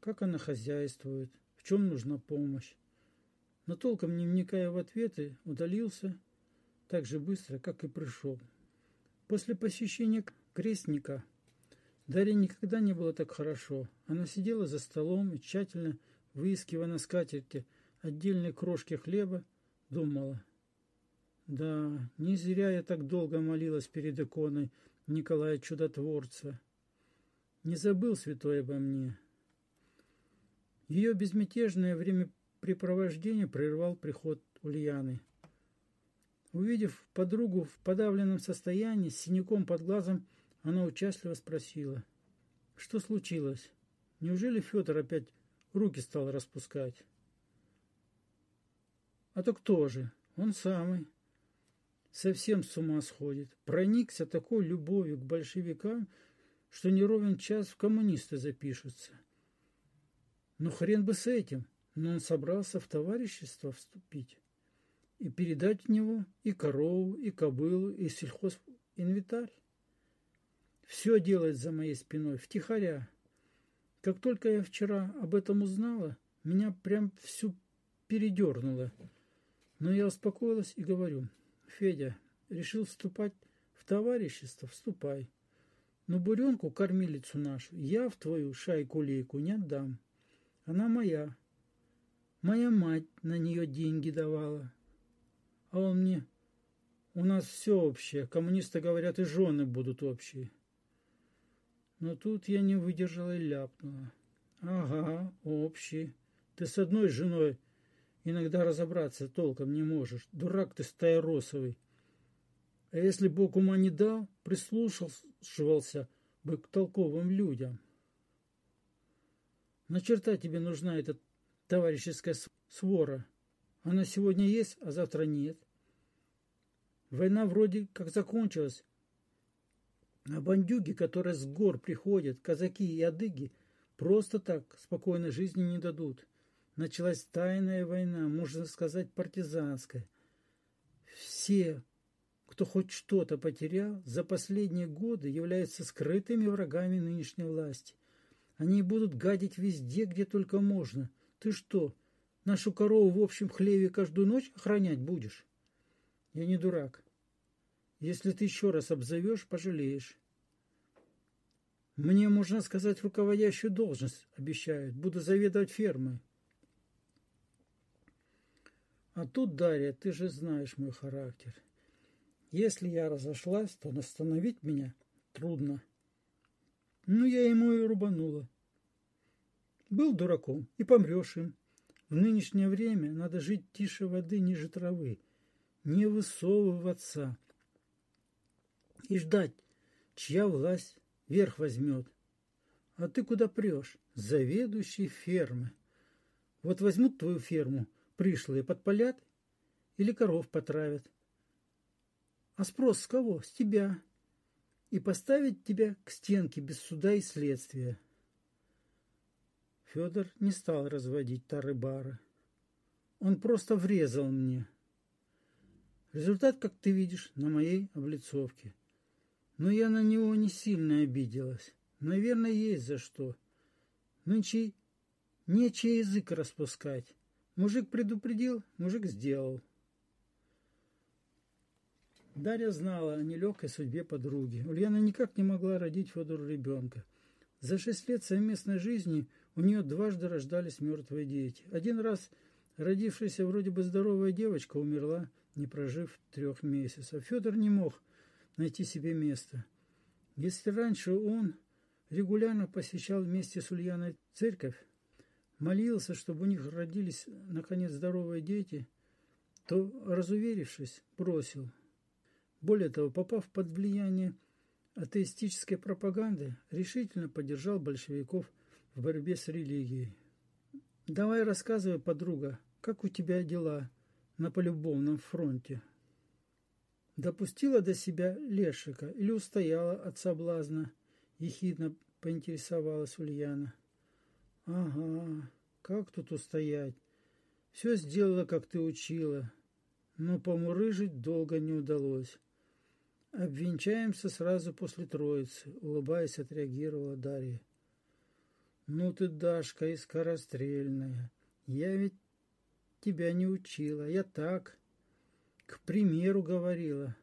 как она хозяйствует, в чем нужна помощь. Но толком не вникая в ответы, удалился так же быстро, как и пришел. После посещения крестника Дарье никогда не было так хорошо. Она сидела за столом и, тщательно выискивая на скатерти отдельные крошки хлеба, думала. Да, не зря я так долго молилась перед иконой Николая Чудотворца. Не забыл святой обо мне. Ее безмятежное времяпрепровождение прервал приход Ульяны. Увидев подругу в подавленном состоянии, с синяком под глазом, она участливо спросила, что случилось? Неужели Федор опять руки стал распускать? А то кто же? Он самый. Совсем с ума сходит. Проникся такой любовью к большевикам, что не ровен час в коммунисты запишутся. Ну хрен бы с этим, но он собрался в товарищество вступить и передать в него и корову, и кобылу, и сельхозинвентарь. Все делает за моей спиной, втихаря. Как только я вчера об этом узнала, меня прям всю передернуло. Но я успокоилась и говорю, Федя, решил вступать в товарищество, вступай. Но буренку, кормилицу нашу, я в твою шайку-лейку не отдам. Она моя. Моя мать на нее деньги давала. А он мне, у нас все общее, коммунисты говорят, и жены будут общие. Но тут я не выдержала и ляпнула. Ага, общий. Ты с одной женой иногда разобраться толком не можешь. Дурак ты стаиросовый. А если Бог ума не дал, прислушивался бы к толковым людям. На черта тебе нужна эта товарищеская свора. Она сегодня есть, а завтра нет. Война вроде как закончилась, а бандюги, которые с гор приходят, казаки и адыги, просто так спокойной жизни не дадут. Началась тайная война, можно сказать, партизанская. Все, кто хоть что-то потерял, за последние годы являются скрытыми врагами нынешней власти. Они будут гадить везде, где только можно. Ты что, нашу корову в общем хлеве каждую ночь охранять будешь? Я не дурак. Если ты еще раз обзовешь, пожалеешь. Мне, можно сказать, руководящую должность обещают. Буду заведовать фермой. А тут, Дарья, ты же знаешь мой характер. Если я разошлась, то остановить меня трудно. Ну, я ему и рубанула. Был дураком и помрешь им. В нынешнее время надо жить тише воды ниже травы, не высовываться и ждать, чья власть верх возьмет. А ты куда прешь? Заведующий фермы. Вот возьмут твою ферму, пришлые подпалят или коров потравят. А спрос с кого? С тебя. И поставить тебя к стенке без суда и следствия. Федор не стал разводить тары-бары. Он просто врезал мне. Результат, как ты видишь, на моей облицовке. Но я на него не сильно обиделась. Наверное, есть за что. Нынче нече язык распускать. Мужик предупредил, мужик сделал. Дарья знала о нелегкой судьбе подруги. Ульяна никак не могла родить Федору ребенка. За шесть лет совместной жизни у нее дважды рождались мертвые дети. Один раз родившаяся вроде бы здоровая девочка умерла, не прожив трех месяцев. Федор не мог найти себе место. Если раньше он регулярно посещал вместе с Ульяной церковь, молился, чтобы у них родились, наконец, здоровые дети, то, разуверившись, бросил. Более того, попав под влияние атеистической пропаганды, решительно поддержал большевиков в борьбе с религией. «Давай рассказывай, подруга, как у тебя дела на полюбовном фронте?» Допустила до себя Лешика или устояла от соблазна? Ехидно поинтересовалась Ульяна. Ага, как тут устоять? Все сделала, как ты учила, но помурыжить долго не удалось. Обвенчаемся сразу после Троицы, улыбаясь, отреагировала Дарья. Ну ты, Дашка, и скорострельная. Я ведь тебя не учила, я так, к примеру говорила.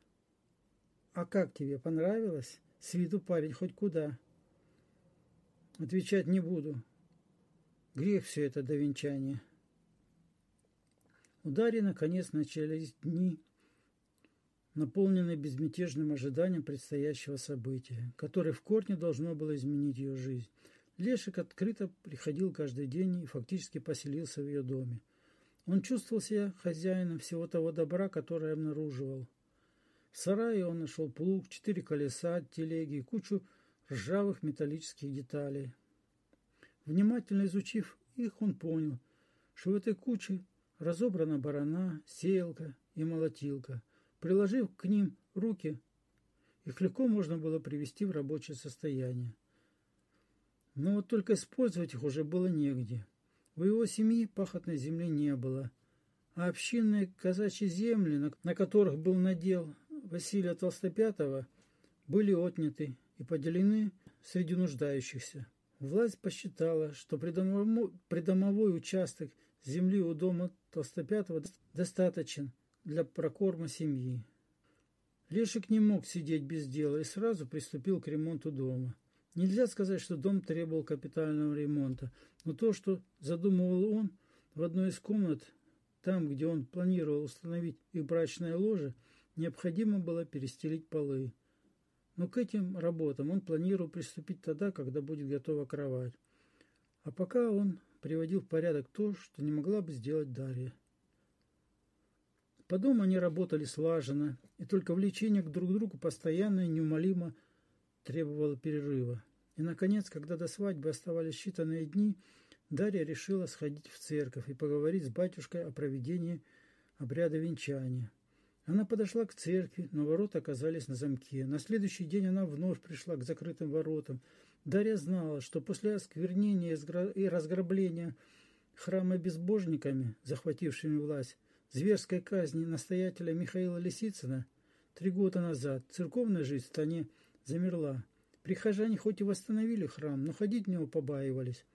А как тебе, понравилось? С виду парень хоть куда. Отвечать не буду. Грех все это до венчания. У Дарьи наконец начались дни, наполненные безмятежным ожиданием предстоящего события, которое в корне должно было изменить ее жизнь. Лешик открыто приходил каждый день и фактически поселился в ее доме. Он чувствовал себя хозяином всего того добра, которое обнаруживал. В сарае он нашел плуг, четыре колеса телеги, кучу ржавых металлических деталей. Внимательно изучив их, он понял, что в этой куче разобрана барана, сеялка и молотилка. Приложив к ним руки, их легко можно было привести в рабочее состояние. Но вот только использовать их уже было негде. У его семьи пахотной земли не было, а общинные казачьи земли, на которых был надел Василия Толстопятого, были отняты и поделены среди нуждающихся. Власть посчитала, что придомовой, участок земли у дома Толстопятого достаточен для прокорма семьи. Лешик не мог сидеть без дела и сразу приступил к ремонту дома. Нельзя сказать, что дом требовал капитального ремонта, но то, что задумывал он в одной из комнат, там, где он планировал установить их брачное ложе, необходимо было перестелить полы. Но к этим работам он планировал приступить тогда, когда будет готова кровать. А пока он приводил в порядок то, что не могла бы сделать Дарья. По дому они работали слаженно, и только влечение к друг другу постоянно и неумолимо требовало перерыва. И, наконец, когда до свадьбы оставались считанные дни, Дарья решила сходить в церковь и поговорить с батюшкой о проведении обряда венчания. Она подошла к церкви, но ворота оказались на замке. На следующий день она вновь пришла к закрытым воротам. Дарья знала, что после осквернения и разграбления храма безбожниками, захватившими власть, зверской казни настоятеля Михаила Лисицына три года назад церковная жизнь в стране замерла. Прихожане хоть и восстановили храм, но ходить в него побаивались.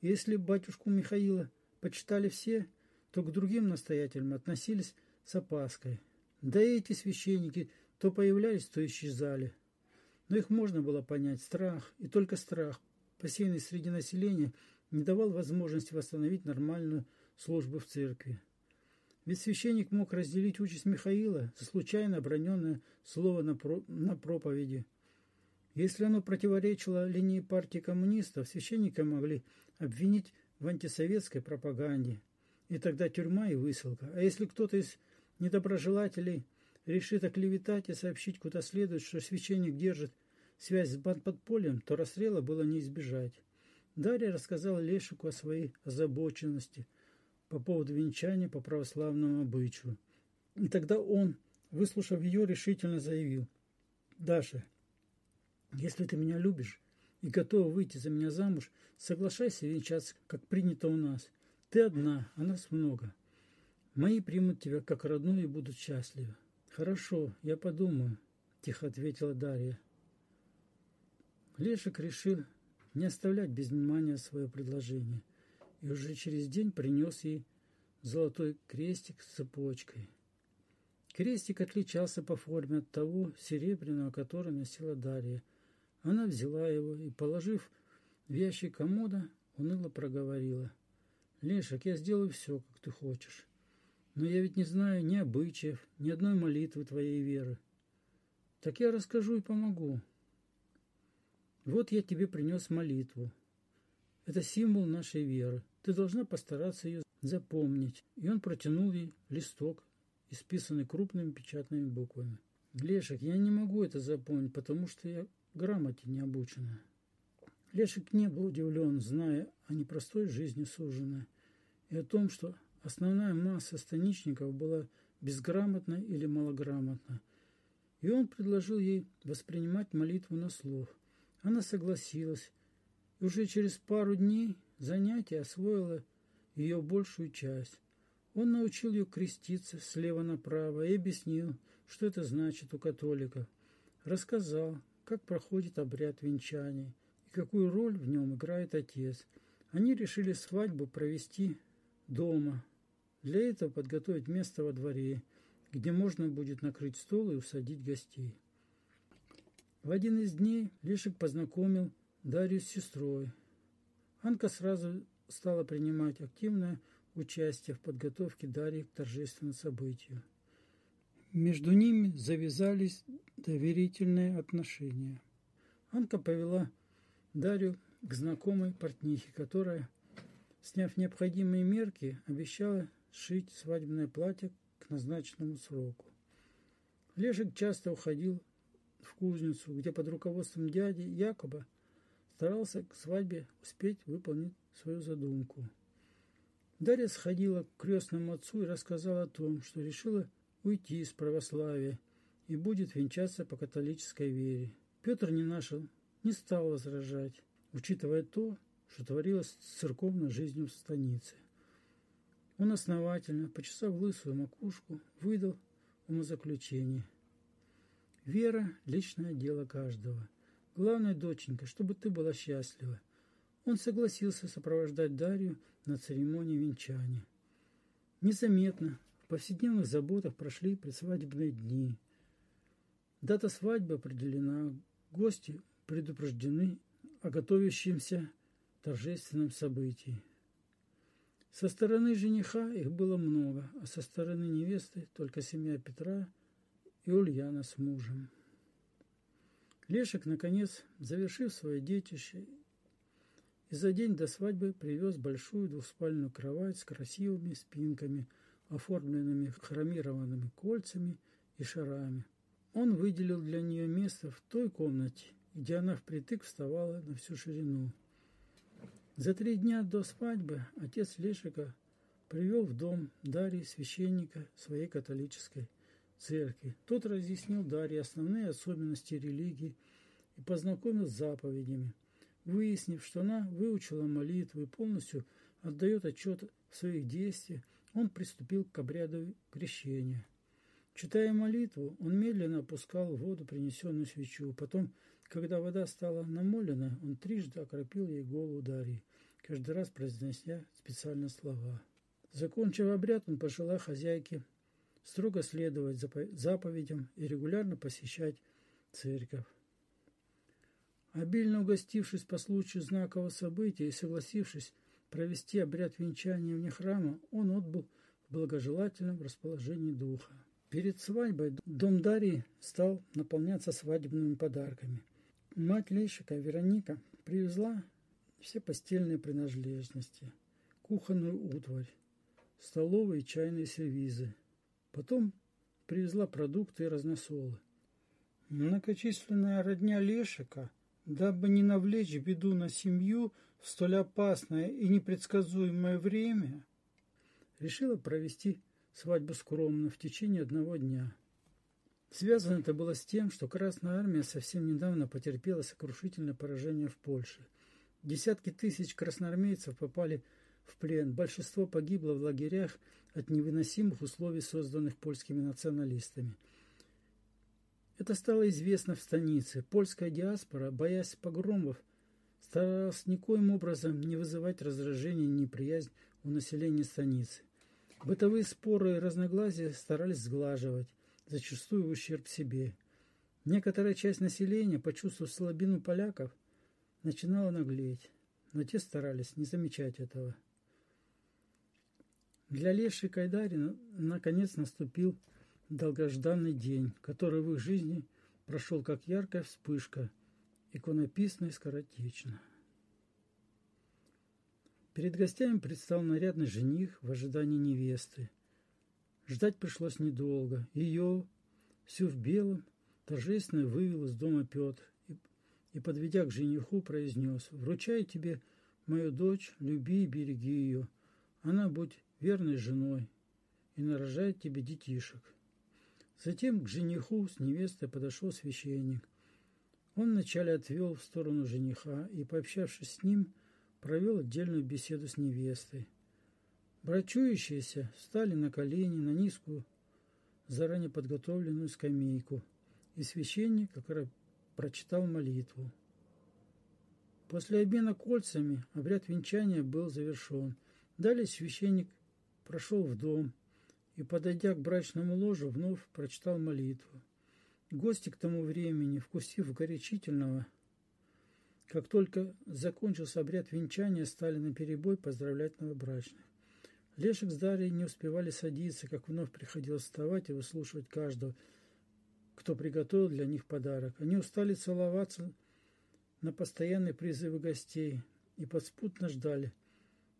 Если батюшку Михаила почитали все, то к другим настоятелям относились с опаской. Да и эти священники то появлялись, то исчезали. Но их можно было понять. Страх, и только страх, посеянный среди населения, не давал возможности восстановить нормальную службу в церкви. Ведь священник мог разделить участь Михаила за случайно оброненное слово на, про... на проповеди. Если оно противоречило линии партии коммунистов, священника могли обвинить в антисоветской пропаганде. И тогда тюрьма и высылка. А если кто-то из недоброжелателей решит оклеветать и сообщить куда следует, что священник держит связь с подпольем, то расстрела было не избежать. Дарья рассказала Лешику о своей озабоченности по поводу венчания по православному обычаю. И тогда он, выслушав ее, решительно заявил, «Даша, если ты меня любишь и готова выйти за меня замуж, соглашайся венчаться, как принято у нас. Ты одна, а нас много. Мои примут тебя как родную и будут счастливы. Хорошо, я подумаю, тихо ответила Дарья. Лешик решил не оставлять без внимания свое предложение и уже через день принес ей золотой крестик с цепочкой. Крестик отличался по форме от того серебряного, который носила Дарья. Она взяла его и, положив в ящик комода, уныло проговорила. «Лешек, я сделаю все, как ты хочешь. Но я ведь не знаю ни обычаев, ни одной молитвы твоей веры. Так я расскажу и помогу. Вот я тебе принес молитву. Это символ нашей веры. Ты должна постараться ее запомнить. И он протянул ей листок, исписанный крупными печатными буквами. Лешек, я не могу это запомнить, потому что я грамоте не обучена. Лешек не был удивлен, зная о непростой жизни суженой и о том, что Основная масса станичников была безграмотна или малограмотна, и он предложил ей воспринимать молитву на слух. Она согласилась, и уже через пару дней занятия освоила ее большую часть. Он научил ее креститься слева направо и объяснил, что это значит у католиков. Рассказал, как проходит обряд венчания и какую роль в нем играет отец. Они решили свадьбу провести дома, для этого подготовить место во дворе, где можно будет накрыть стол и усадить гостей. В один из дней Лешик познакомил Дарью с сестрой. Анка сразу стала принимать активное участие в подготовке Дарьи к торжественному событию. Между ними завязались доверительные отношения. Анка повела Дарью к знакомой портнихе, которая, сняв необходимые мерки, обещала сшить свадебное платье к назначенному сроку. Лешик часто уходил в кузницу, где под руководством дяди Якоба старался к свадьбе успеть выполнить свою задумку. Дарья сходила к крестному отцу и рассказала о том, что решила уйти из православия и будет венчаться по католической вере. Петр не нашел, не стал возражать, учитывая то, что творилось с церковной жизнью в станице. Он основательно, почесав лысую макушку, выдал умозаключение. Вера – личное дело каждого. Главное, доченька, чтобы ты была счастлива. Он согласился сопровождать Дарью на церемонии венчания. Незаметно в повседневных заботах прошли предсвадебные дни. Дата свадьбы определена, гости предупреждены о готовящемся торжественном событии. Со стороны жениха их было много, а со стороны невесты только семья Петра и Ульяна с мужем. Лешек, наконец, завершив свое детище, и за день до свадьбы привез большую двухспальную кровать с красивыми спинками, оформленными хромированными кольцами и шарами. Он выделил для нее место в той комнате, где она впритык вставала на всю ширину. За три дня до свадьбы отец Лешика привел в дом Дарьи священника своей католической церкви. Тот разъяснил Дарье основные особенности религии и познакомил с заповедями. Выяснив, что она выучила молитву и полностью отдает отчет в своих действиях, он приступил к обряду крещения. Читая молитву, он медленно опускал в воду принесенную свечу. Потом, когда вода стала намоленной, он трижды окропил ей голову Дарьи, каждый раз произнося специальные слова. Закончив обряд, он пожелал хозяйке строго следовать заповедям и регулярно посещать церковь. Обильно угостившись по случаю знакового события и согласившись провести обряд венчания вне храма, он отбыл в благожелательном расположении духа. Перед свадьбой дом Дарьи стал наполняться свадебными подарками. Мать Лейшика, Вероника, привезла все постельные принадлежности, кухонную утварь, столовые и чайные сервизы. Потом привезла продукты и разносолы. Многочисленная родня Лешика, дабы не навлечь беду на семью в столь опасное и непредсказуемое время, решила провести свадьбу скромно в течение одного дня. Связано это было с тем, что Красная Армия совсем недавно потерпела сокрушительное поражение в Польше. Десятки тысяч красноармейцев попали в плен, большинство погибло в лагерях от невыносимых условий, созданных польскими националистами. Это стало известно в станице. Польская диаспора, боясь погромов, старалась никоим образом не вызывать раздражения и неприязнь у населения станицы. Бытовые споры и разногласия старались сглаживать, зачастую в ущерб себе. Некоторая часть населения, почувствовав слабину поляков, начинала наглеть, но те старались не замечать этого. Для Леши Кайдарина наконец наступил долгожданный день, который в их жизни прошел как яркая вспышка, иконописно и скоротечно. Перед гостями предстал нарядный жених в ожидании невесты. Ждать пришлось недолго. Ее, всю в белом, торжественно вывел из дома Петр и, и, подведя к жениху, произнес «Вручаю тебе мою дочь, люби и береги ее. Она будь верной женой и нарожает тебе детишек». Затем к жениху с невестой подошел священник. Он вначале отвел в сторону жениха и, пообщавшись с ним, провел отдельную беседу с невестой. Брачующиеся встали на колени на низкую, заранее подготовленную скамейку, и священник раз прочитал молитву. После обмена кольцами обряд венчания был завершен. Далее священник прошел в дом и, подойдя к брачному ложу, вновь прочитал молитву. Гости к тому времени, вкусив горячительного, как только закончился обряд венчания, стали на перебой поздравлять новобрачных. Лешек с Дарьей не успевали садиться, как вновь приходилось вставать и выслушивать каждого, кто приготовил для них подарок. Они устали целоваться на постоянные призывы гостей и подспутно ждали,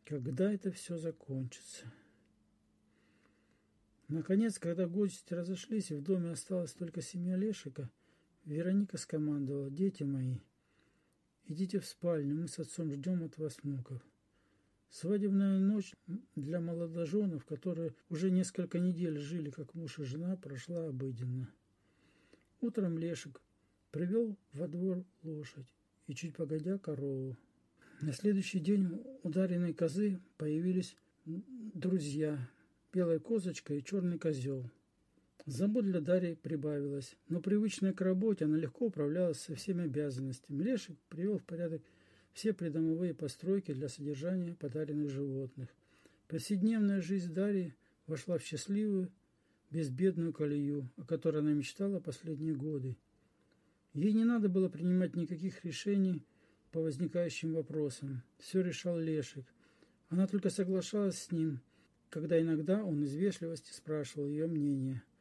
когда это все закончится. Наконец, когда гости разошлись и в доме осталась только семья Лешика, Вероника скомандовала «Дети мои, Идите в спальню, мы с отцом ждем от вас внуков. Свадебная ночь для молодоженов, которые уже несколько недель жили как муж и жена, прошла обыденно. Утром Лешек привел во двор лошадь и чуть погодя корову. На следующий день у Дариной козы появились друзья – белая козочка и черный козел – Забот для Дарьи прибавилось, но привычная к работе она легко управлялась со всеми обязанностями. Лешик привел в порядок все придомовые постройки для содержания подаренных животных. Повседневная жизнь Дарьи вошла в счастливую, безбедную колею, о которой она мечтала последние годы. Ей не надо было принимать никаких решений по возникающим вопросам. Все решал Лешик. Она только соглашалась с ним, когда иногда он из вежливости спрашивал ее мнение –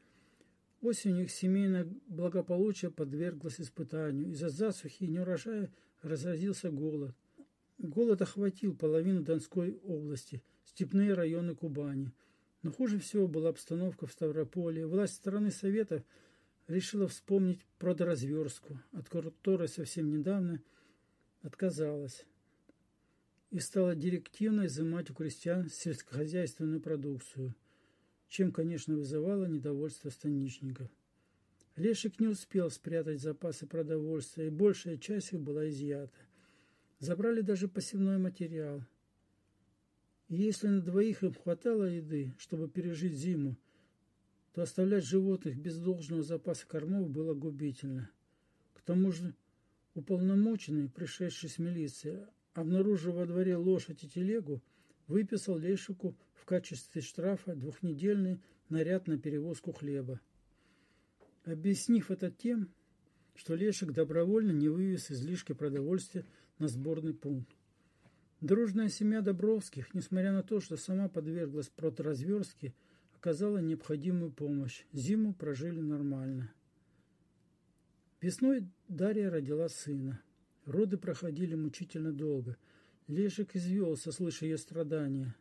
Осенью их семейное благополучие подверглось испытанию. Из-за засухи и неурожая разразился голод. Голод охватил половину Донской области, степные районы Кубани. Но хуже всего была обстановка в Ставрополе. Власть страны Советов решила вспомнить продразверстку, от которой совсем недавно отказалась и стала директивно изымать у крестьян сельскохозяйственную продукцию, чем, конечно, вызывало недовольство станичников. Лешик не успел спрятать запасы продовольствия, и большая часть их была изъята. Забрали даже посевной материал. И если на двоих им хватало еды, чтобы пережить зиму, то оставлять животных без должного запаса кормов было губительно. К тому же уполномоченный, пришедший с милиции, обнаружив во дворе лошадь и телегу, выписал Лешику в качестве штрафа двухнедельный наряд на перевозку хлеба. Объяснив это тем, что Лешик добровольно не вывез излишки продовольствия на сборный пункт. Дружная семья Добровских, несмотря на то, что сама подверглась продразверстке, оказала необходимую помощь. Зиму прожили нормально. Весной Дарья родила сына. Роды проходили мучительно долго. Лешик извелся, слыша ее страдания.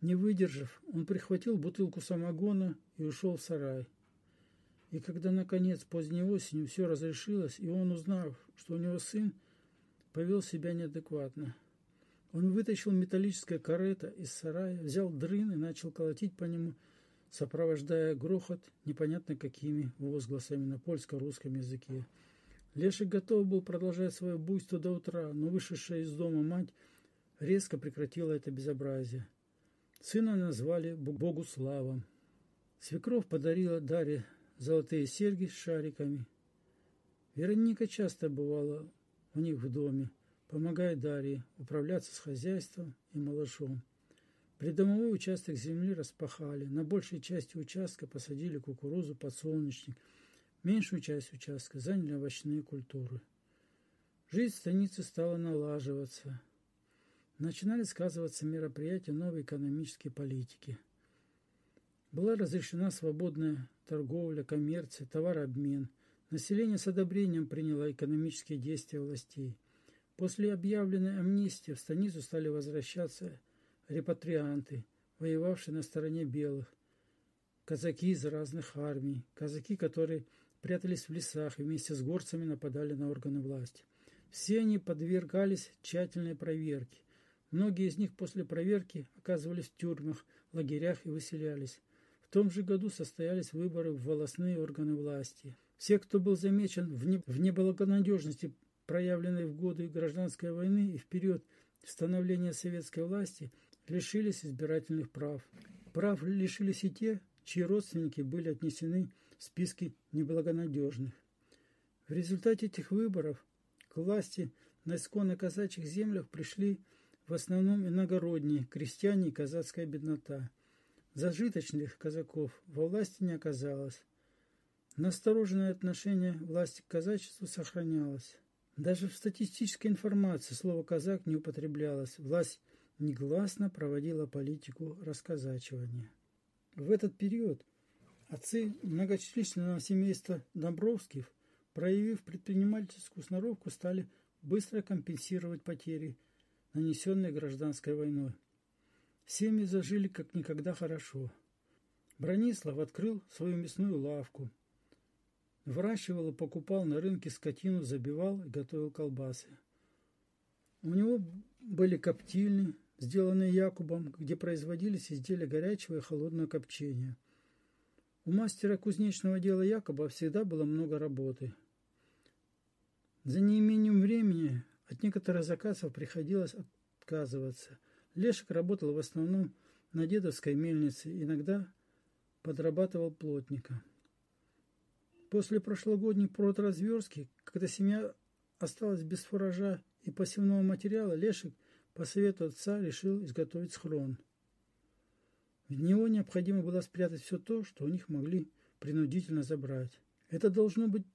Не выдержав, он прихватил бутылку самогона и ушел в сарай. И когда, наконец, поздней осенью все разрешилось, и он, узнав, что у него сын, повел себя неадекватно. Он вытащил металлическое корыто из сарая, взял дрын и начал колотить по нему, сопровождая грохот непонятно какими возгласами на польско-русском языке. Лешик готов был продолжать свое буйство до утра, но вышедшая из дома мать резко прекратила это безобразие. Сына назвали Богуславом. Свекров подарила Дарье золотые серьги с шариками. Вероника часто бывала у них в доме, помогая Дарье управляться с хозяйством и малышом. Придомовой участок земли распахали, на большей части участка посадили кукурузу, подсолнечник – Меньшую часть участка заняли овощные культуры. Жизнь в станице стала налаживаться. Начинали сказываться мероприятия новой экономической политики. Была разрешена свободная торговля, коммерция, товарообмен. Население с одобрением приняло экономические действия властей. После объявленной амнистии в станицу стали возвращаться репатрианты, воевавшие на стороне белых, казаки из разных армий, казаки, которые прятались в лесах и вместе с горцами нападали на органы власти. Все они подвергались тщательной проверке. Многие из них после проверки оказывались в тюрьмах, лагерях и выселялись. В том же году состоялись выборы в волосные органы власти. Все, кто был замечен в, не, в неблагонадежности, проявленной в годы гражданской войны и в период становления советской власти, лишились избирательных прав. Прав лишились и те, чьи родственники были отнесены в списки неблагонадежных. В результате этих выборов к власти на исконно казачьих землях пришли в основном иногородние, крестьяне и казацкая беднота. Зажиточных казаков во власти не оказалось. Настороженное отношение власти к казачеству сохранялось. Даже в статистической информации слово «казак» не употреблялось. Власть негласно проводила политику расказачивания. В этот период Отцы многочисленного семейства Домбровских, проявив предпринимательскую сноровку, стали быстро компенсировать потери, нанесенные гражданской войной. Семьи зажили как никогда хорошо. Бронислав открыл свою мясную лавку. Выращивал и покупал на рынке скотину, забивал и готовил колбасы. У него были коптильни, сделанные Якубом, где производились изделия горячего и холодного копчения. У мастера кузнечного дела Якоба всегда было много работы. За неимением времени от некоторых заказов приходилось отказываться. Лешек работал в основном на дедовской мельнице, иногда подрабатывал плотника. После прошлогодней продразверстки, когда семья осталась без фуража и посевного материала, Лешек по совету отца решил изготовить схрон – в него необходимо было спрятать все то, что у них могли принудительно забрать. Это должно быть,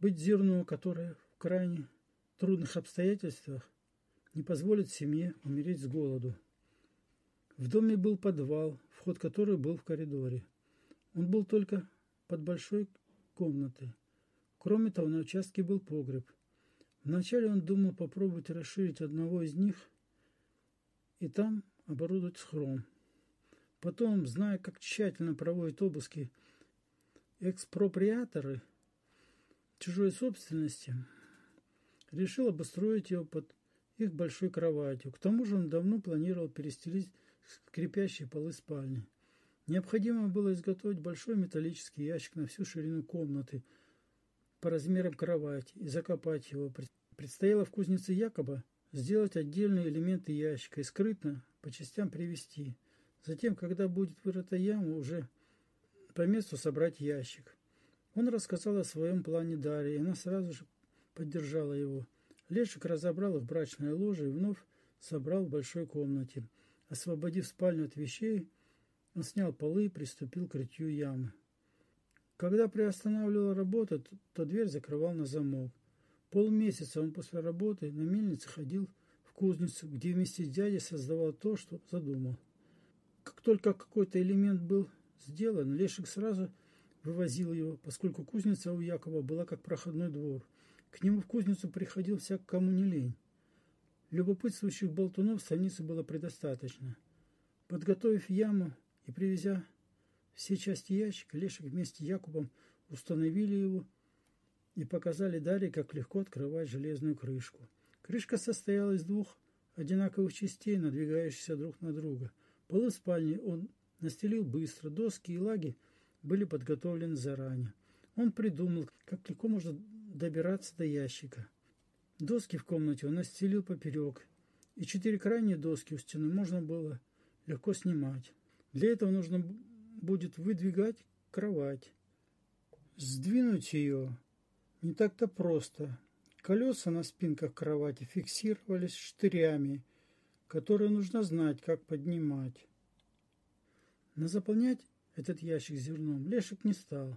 быть зерно, которое в крайне трудных обстоятельствах не позволит семье умереть с голоду. В доме был подвал, вход который был в коридоре. Он был только под большой комнатой. Кроме того, на участке был погреб. Вначале он думал попробовать расширить одного из них и там оборудовать схрон. Потом, зная, как тщательно проводят обыски экспроприаторы чужой собственности, решил обустроить его под их большой кроватью. К тому же он давно планировал перестелить скрипящие полы спальни. Необходимо было изготовить большой металлический ящик на всю ширину комнаты по размерам кровати и закопать его. Предстояло в кузнице Якоба сделать отдельные элементы ящика и скрытно по частям привести. Затем, когда будет вырыта яма, уже по месту собрать ящик. Он рассказал о своем плане Дарье, и она сразу же поддержала его. Лешик разобрал их брачное ложе и вновь собрал в большой комнате. Освободив спальню от вещей, он снял полы и приступил к рытью ямы. Когда приостанавливала работа, то дверь закрывал на замок. Полмесяца он после работы на мельнице ходил в кузницу, где вместе с дядей создавал то, что задумал. Как только какой-то элемент был сделан, Лешик сразу вывозил его, поскольку кузница у Якова была как проходной двор. К нему в кузницу приходил всяк, кому не лень. Любопытствующих болтунов в станице было предостаточно. Подготовив яму и привезя все части ящика, Лешик вместе с Якубом установили его и показали Дарье, как легко открывать железную крышку. Крышка состояла из двух одинаковых частей, надвигающихся друг на друга. Полы спальни он настелил быстро, доски и лаги были подготовлены заранее. Он придумал, как легко можно добираться до ящика. Доски в комнате он настелил поперек, и четыре крайние доски у стены можно было легко снимать. Для этого нужно будет выдвигать кровать. Сдвинуть ее не так-то просто. Колеса на спинках кровати фиксировались штырями, которые нужно знать, как поднимать. Но заполнять этот ящик зерном Лешек не стал.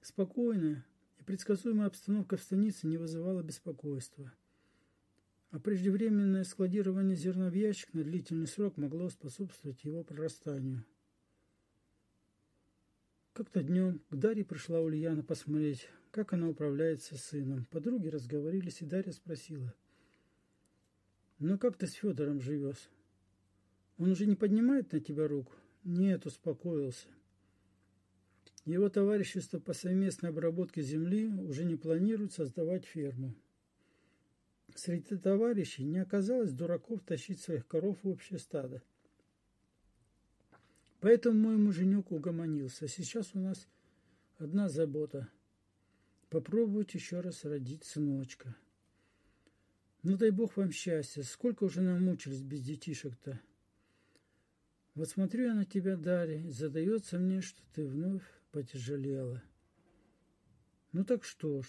Спокойная, Предсказуемая обстановка в станице не вызывала беспокойства. А преждевременное складирование зерна в ящик на длительный срок могло способствовать его прорастанию. Как-то днем к Дарье пришла Ульяна посмотреть, как она управляется с сыном. Подруги разговорились, и Дарья спросила. «Ну как ты с Федором живешь? Он уже не поднимает на тебя руку?» «Нет, успокоился. Его товарищество по совместной обработке земли уже не планирует создавать ферму. Среди товарищей не оказалось дураков тащить своих коров в общее стадо. Поэтому мой муженек угомонился. Сейчас у нас одна забота – попробовать еще раз родить сыночка. Ну дай бог вам счастья, сколько уже намучились без детишек-то. Вот смотрю я на тебя, Дарья, и задается мне, что ты вновь потяжелела. Ну так что ж,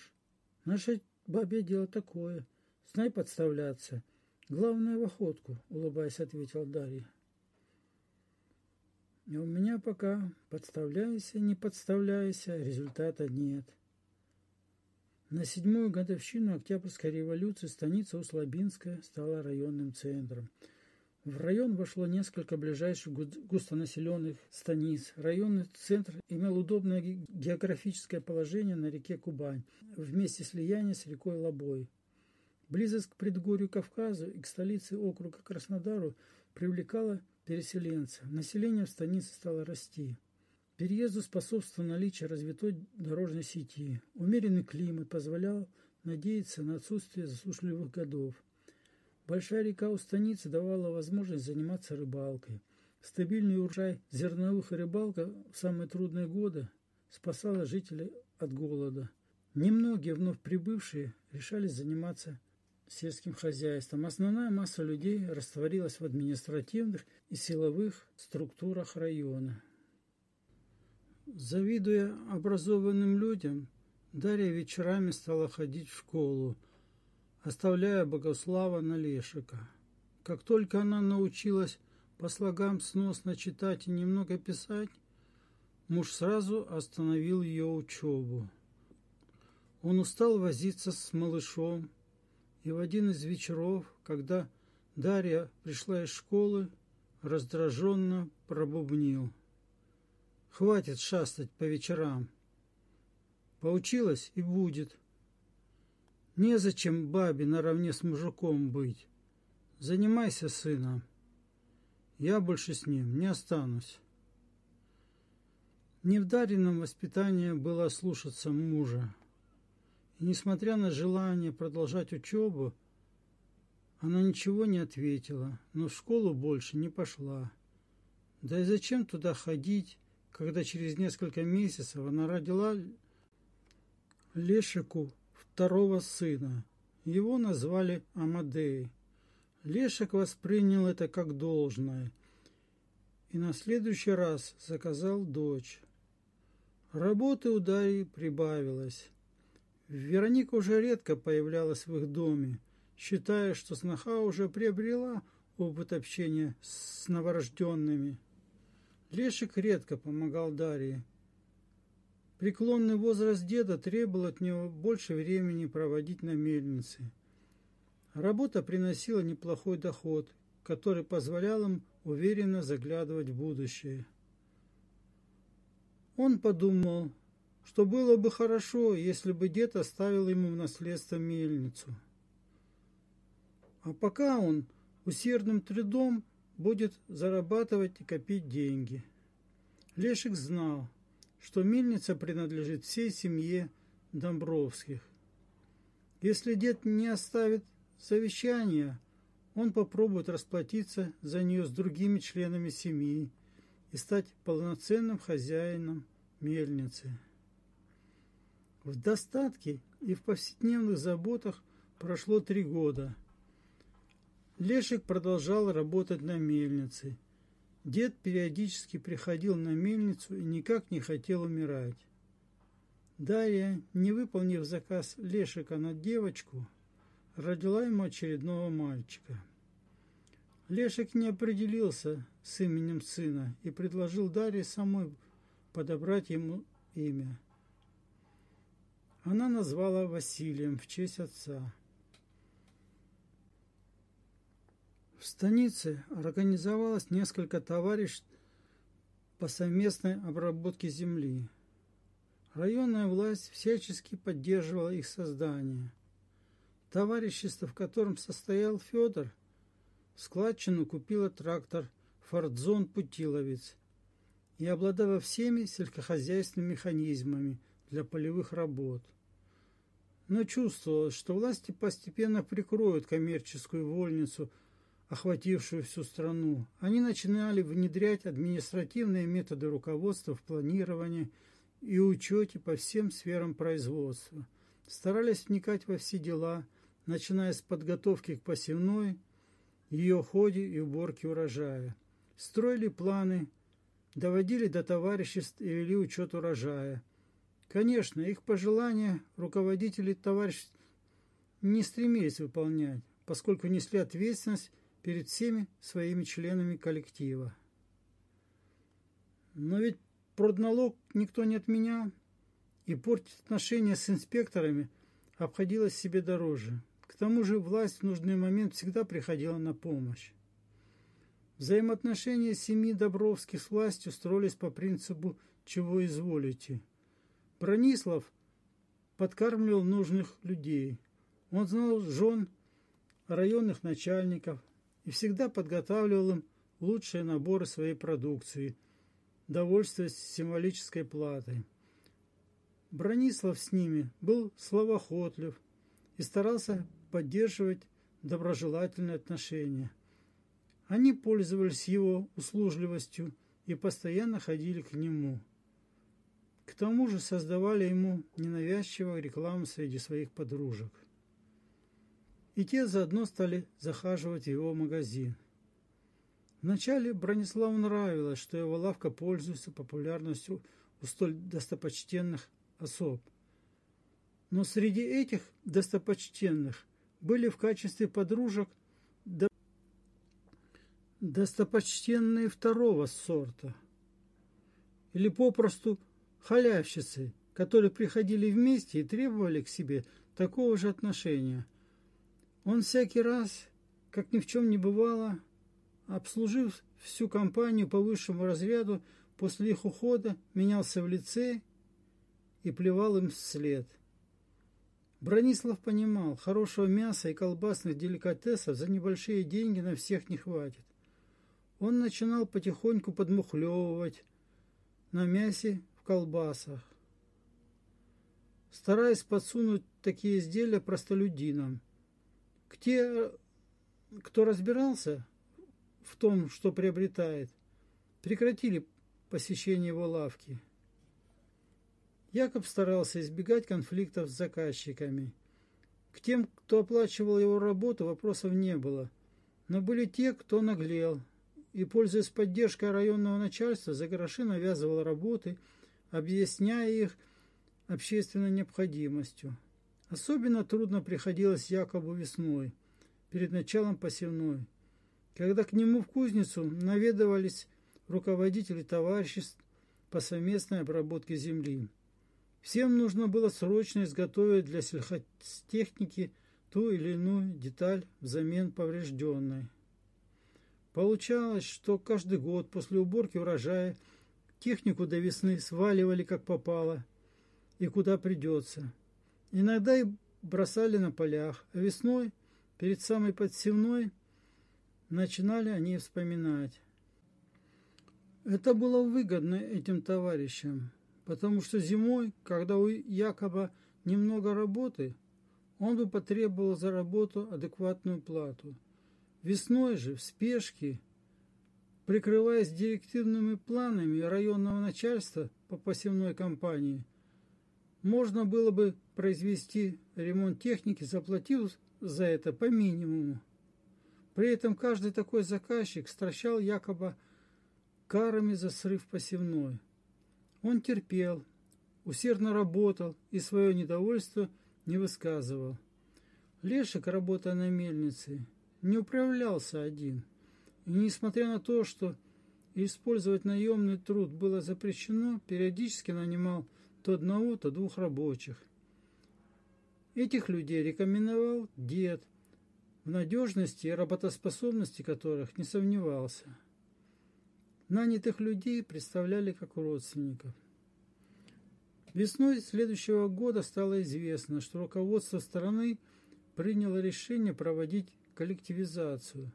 наше бабе дело такое. Знай подставляться. Главное в охотку, улыбаясь, ответил Дарья. А у меня пока подставляйся, не подставляйся, результата нет. На седьмую годовщину Октябрьской революции станица Услабинская стала районным центром – в район вошло несколько ближайших густонаселенных станиц. Районный центр имел удобное географическое положение на реке Кубань, вместе слияния с рекой Лобой. Близость к предгорью Кавказа и к столице округа Краснодару привлекала переселенцев. Население в станице стало расти. Переезду способствовало наличие развитой дорожной сети. Умеренный климат позволял надеяться на отсутствие засушливых годов. Большая река у станицы давала возможность заниматься рыбалкой. Стабильный урожай зерновых и рыбалка в самые трудные годы спасала жителей от голода. Немногие вновь прибывшие решались заниматься сельским хозяйством. Основная масса людей растворилась в административных и силовых структурах района. Завидуя образованным людям, Дарья вечерами стала ходить в школу, оставляя Богослава на Лешика. Как только она научилась по слогам сносно читать и немного писать, муж сразу остановил ее учебу. Он устал возиться с малышом, и в один из вечеров, когда Дарья пришла из школы, раздраженно пробубнил. «Хватит шастать по вечерам. Поучилась и будет». Незачем бабе наравне с мужиком быть. Занимайся сыном. Я больше с ним не останусь. Не в Дарином воспитании было слушаться мужа. И несмотря на желание продолжать учебу, она ничего не ответила, но в школу больше не пошла. Да и зачем туда ходить, когда через несколько месяцев она родила Лешику второго сына. Его назвали Амадей. Лешек воспринял это как должное и на следующий раз заказал дочь. Работы у Дарьи прибавилось. Вероника уже редко появлялась в их доме, считая, что сноха уже приобрела опыт общения с новорожденными. Лешик редко помогал Дарье. Преклонный возраст деда требовал от него больше времени проводить на мельнице. Работа приносила неплохой доход, который позволял им уверенно заглядывать в будущее. Он подумал, что было бы хорошо, если бы дед оставил ему в наследство мельницу. А пока он усердным трудом будет зарабатывать и копить деньги. Лешик знал, что мельница принадлежит всей семье Домбровских. Если дед не оставит завещания, он попробует расплатиться за нее с другими членами семьи и стать полноценным хозяином мельницы. В достатке и в повседневных заботах прошло три года. Лешик продолжал работать на мельнице. Дед периодически приходил на мельницу и никак не хотел умирать. Дарья, не выполнив заказ Лешика на девочку, родила ему очередного мальчика. Лешек не определился с именем сына и предложил Дарье самой подобрать ему имя. Она назвала Василием в честь отца. В станице организовалось несколько товариществ по совместной обработке земли. Районная власть всячески поддерживала их создание – Товарищество, в котором состоял Федор, складчину купила трактор «Фордзон Путиловец» и обладала всеми сельскохозяйственными механизмами для полевых работ. Но чувствовалось, что власти постепенно прикроют коммерческую вольницу, охватившую всю страну. Они начинали внедрять административные методы руководства в планировании и учете по всем сферам производства. Старались вникать во все дела – начиная с подготовки к посевной, ее ходе и уборке урожая. Строили планы, доводили до товариществ и вели учет урожая. Конечно, их пожелания руководители товариществ не стремились выполнять, поскольку несли ответственность перед всеми своими членами коллектива. Но ведь продналог никто не отменял, и портить отношения с инспекторами обходилось себе дороже. К тому же власть в нужный момент всегда приходила на помощь. Взаимоотношения семьи Добровских с властью строились по принципу «чего изволите». Бронислав подкармливал нужных людей. Он знал жен районных начальников и всегда подготавливал им лучшие наборы своей продукции, довольствуясь символической платой. Бронислав с ними был словоохотлив и старался поддерживать доброжелательные отношения. Они пользовались его услужливостью и постоянно ходили к нему. К тому же создавали ему ненавязчивую рекламу среди своих подружек. И те заодно стали захаживать в его магазин. Вначале Брониславу нравилось, что его лавка пользуется популярностью у столь достопочтенных особ. Но среди этих достопочтенных были в качестве подружек до... достопочтенные второго сорта или попросту халявщицы, которые приходили вместе и требовали к себе такого же отношения. Он всякий раз, как ни в чем не бывало, обслужив всю компанию по высшему разряду, после их ухода менялся в лице и плевал им вслед – Бронислав понимал, хорошего мяса и колбасных деликатесов за небольшие деньги на всех не хватит. он начинал потихоньку подмухлевывать на мясе в колбасах, стараясь подсунуть такие изделия простолюдинам. Те, кто разбирался в том, что приобретает, прекратили посещение его лавки. Якоб старался избегать конфликтов с заказчиками. К тем, кто оплачивал его работу, вопросов не было. Но были те, кто наглел и, пользуясь поддержкой районного начальства, за гроши навязывал работы, объясняя их общественной необходимостью. Особенно трудно приходилось Якобу весной, перед началом посевной, когда к нему в кузницу наведывались руководители товариществ по совместной обработке земли. Всем нужно было срочно изготовить для сельхозтехники ту или иную деталь взамен поврежденной. Получалось, что каждый год после уборки урожая технику до весны сваливали как попало и куда придется. Иногда и бросали на полях, а весной, перед самой подсевной, начинали они вспоминать. Это было выгодно этим товарищам, потому что зимой, когда у якобы немного работы, он бы потребовал за работу адекватную плату. Весной же, в спешке, прикрываясь директивными планами районного начальства по посевной кампании, можно было бы произвести ремонт техники, заплатив за это по минимуму. При этом каждый такой заказчик стращал якобы карами за срыв посевной. Он терпел, усердно работал и свое недовольство не высказывал. Лешик, работая на мельнице, не управлялся один. И несмотря на то, что использовать наемный труд было запрещено, периодически нанимал то одного, то двух рабочих. Этих людей рекомендовал дед, в надежности и работоспособности которых не сомневался. Нанятых людей представляли как родственников. Весной следующего года стало известно, что руководство страны приняло решение проводить коллективизацию.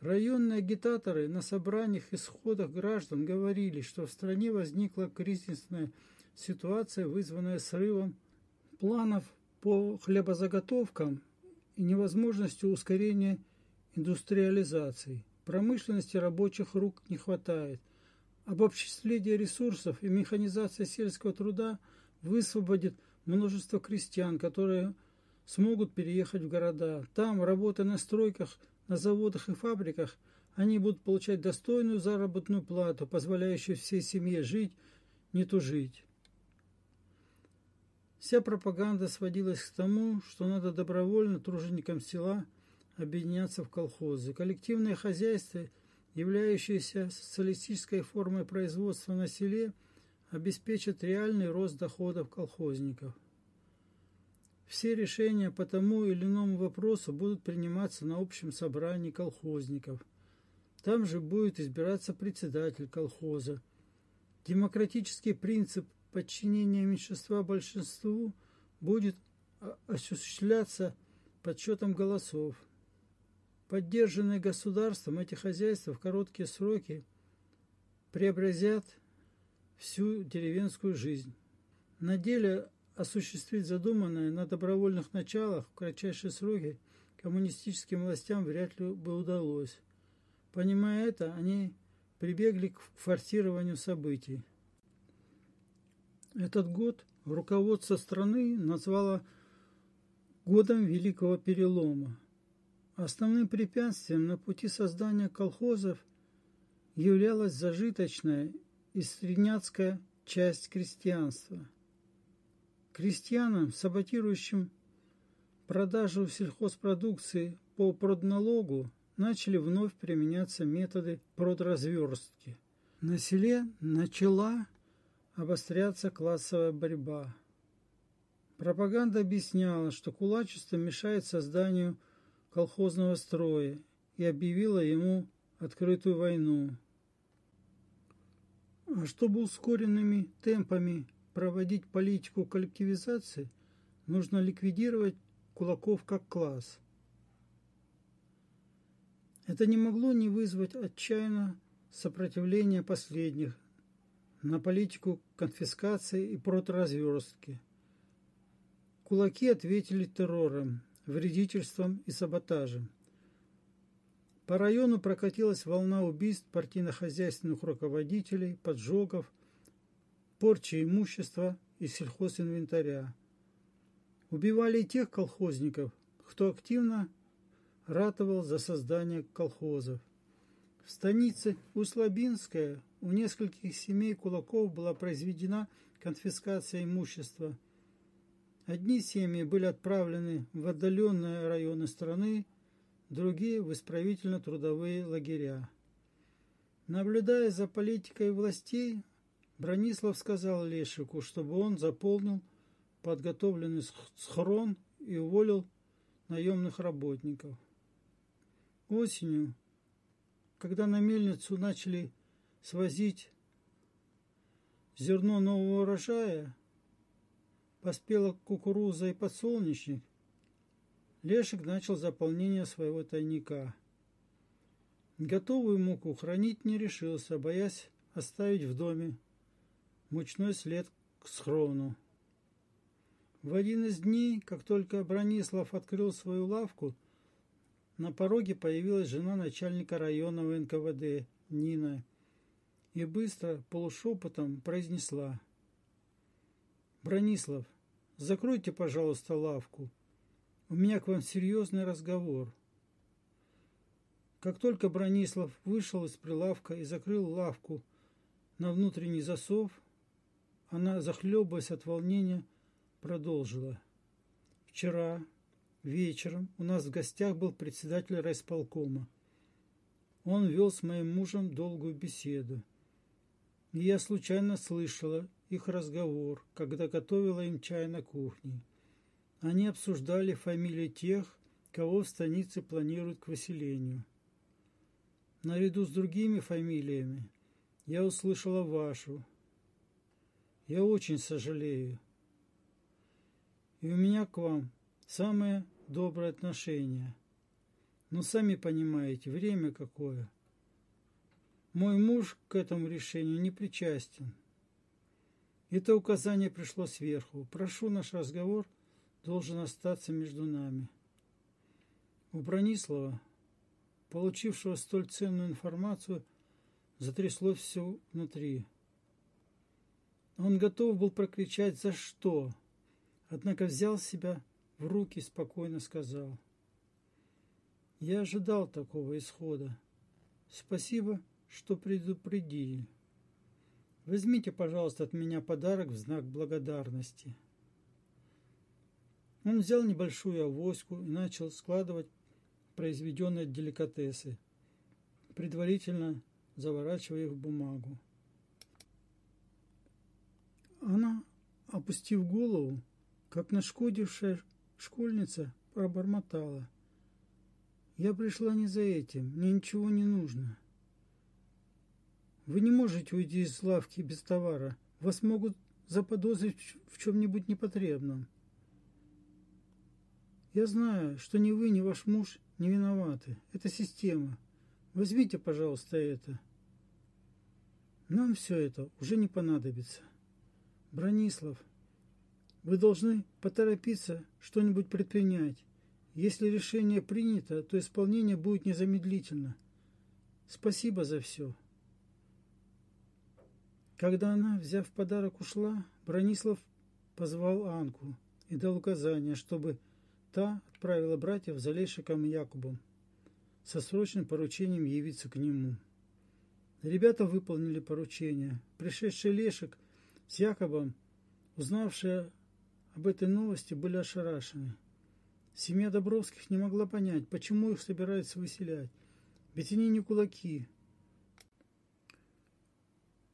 Районные агитаторы на собраниях и сходах граждан говорили, что в стране возникла кризисная ситуация, вызванная срывом планов по хлебозаготовкам и невозможностью ускорения индустриализации. Промышленности рабочих рук не хватает. Обобществление ресурсов и механизация сельского труда высвободит множество крестьян, которые смогут переехать в города. Там, работая на стройках, на заводах и фабриках, они будут получать достойную заработную плату, позволяющую всей семье жить, не тужить. Вся пропаганда сводилась к тому, что надо добровольно труженикам села – объединяться в колхозы. Коллективное хозяйство, являющееся социалистической формой производства на селе, обеспечит реальный рост доходов колхозников. Все решения по тому или иному вопросу будут приниматься на общем собрании колхозников. Там же будет избираться председатель колхоза. Демократический принцип подчинения меньшинства большинству будет осуществляться подсчетом голосов. Поддержанные государством, эти хозяйства в короткие сроки преобразят всю деревенскую жизнь. На деле осуществить задуманное на добровольных началах в кратчайшие сроки коммунистическим властям вряд ли бы удалось. Понимая это, они прибегли к форсированию событий. Этот год руководство страны назвало годом Великого Перелома. Основным препятствием на пути создания колхозов являлась зажиточная и средняцкая часть крестьянства. Крестьянам, саботирующим продажу сельхозпродукции по продналогу, начали вновь применяться методы продразверстки. На селе начала обостряться классовая борьба. Пропаганда объясняла, что кулачество мешает созданию колхозного строя и объявила ему открытую войну. А чтобы ускоренными темпами проводить политику коллективизации, нужно ликвидировать кулаков как класс. Это не могло не вызвать отчаянно сопротивления последних на политику конфискации и проторазверстки. Кулаки ответили террором, вредительством и саботажем. По району прокатилась волна убийств партийно-хозяйственных руководителей, поджогов, порчи имущества и сельхозинвентаря. Убивали и тех колхозников, кто активно ратовал за создание колхозов. В станице Услабинская у нескольких семей кулаков была произведена конфискация имущества. Одни семьи были отправлены в отдаленные районы страны, другие – в исправительно-трудовые лагеря. Наблюдая за политикой властей, Бронислав сказал Лешику, чтобы он заполнил подготовленный схрон и уволил наемных работников. Осенью, когда на мельницу начали свозить зерно нового урожая, поспела кукуруза и подсолнечник, Лешик начал заполнение своего тайника. Готовую муку хранить не решился, боясь оставить в доме мучной след к схрону. В один из дней, как только Бронислав открыл свою лавку, на пороге появилась жена начальника районного НКВД Нина и быстро, полушепотом произнесла. «Бронислав, закройте, пожалуйста, лавку. У меня к вам серьезный разговор». Как только Бронислав вышел из прилавка и закрыл лавку на внутренний засов, она, захлебываясь от волнения, продолжила. Вчера вечером у нас в гостях был председатель райсполкома. Он вел с моим мужем долгую беседу. Я случайно слышала их разговор, когда готовила им чай на кухне. Они обсуждали фамилии тех, кого в станице планируют к выселению. Наряду с другими фамилиями я услышала вашу, я очень сожалею. И у меня к вам самое доброе отношение. Но сами понимаете, время какое. Мой муж к этому решению не причастен. Это указание пришло сверху. Прошу, наш разговор должен остаться между нами. У Бронислава, получившего столь ценную информацию, затряслось все внутри. Он готов был прокричать «За что?», однако взял себя в руки и спокойно сказал. «Я ожидал такого исхода. Спасибо, что предупредили. Возьмите, пожалуйста, от меня подарок в знак благодарности». Он взял небольшую авоську и начал складывать произведенные деликатесы, предварительно заворачивая их в бумагу. Она, опустив голову, как нашкодившая школьница, пробормотала. «Я пришла не за этим, мне ничего не нужно. Вы не можете уйти из лавки без товара. Вас могут заподозрить в чем-нибудь непотребном. Я знаю, что ни вы, ни ваш муж не виноваты. Это система. Возьмите, пожалуйста, это. Нам все это уже не понадобится. Бронислав, вы должны поторопиться что-нибудь предпринять. Если решение принято, то исполнение будет незамедлительно. Спасибо за все. Когда она, взяв подарок, ушла, Бронислав позвал Анку и дал указание, чтобы та отправила братьев за Лешиком и Якубом со срочным поручением явиться к нему. Ребята выполнили поручение. Пришедший Лешик – с Якобом, узнавшие об этой новости, были ошарашены. Семья Добровских не могла понять, почему их собираются выселять. Ведь они не кулаки.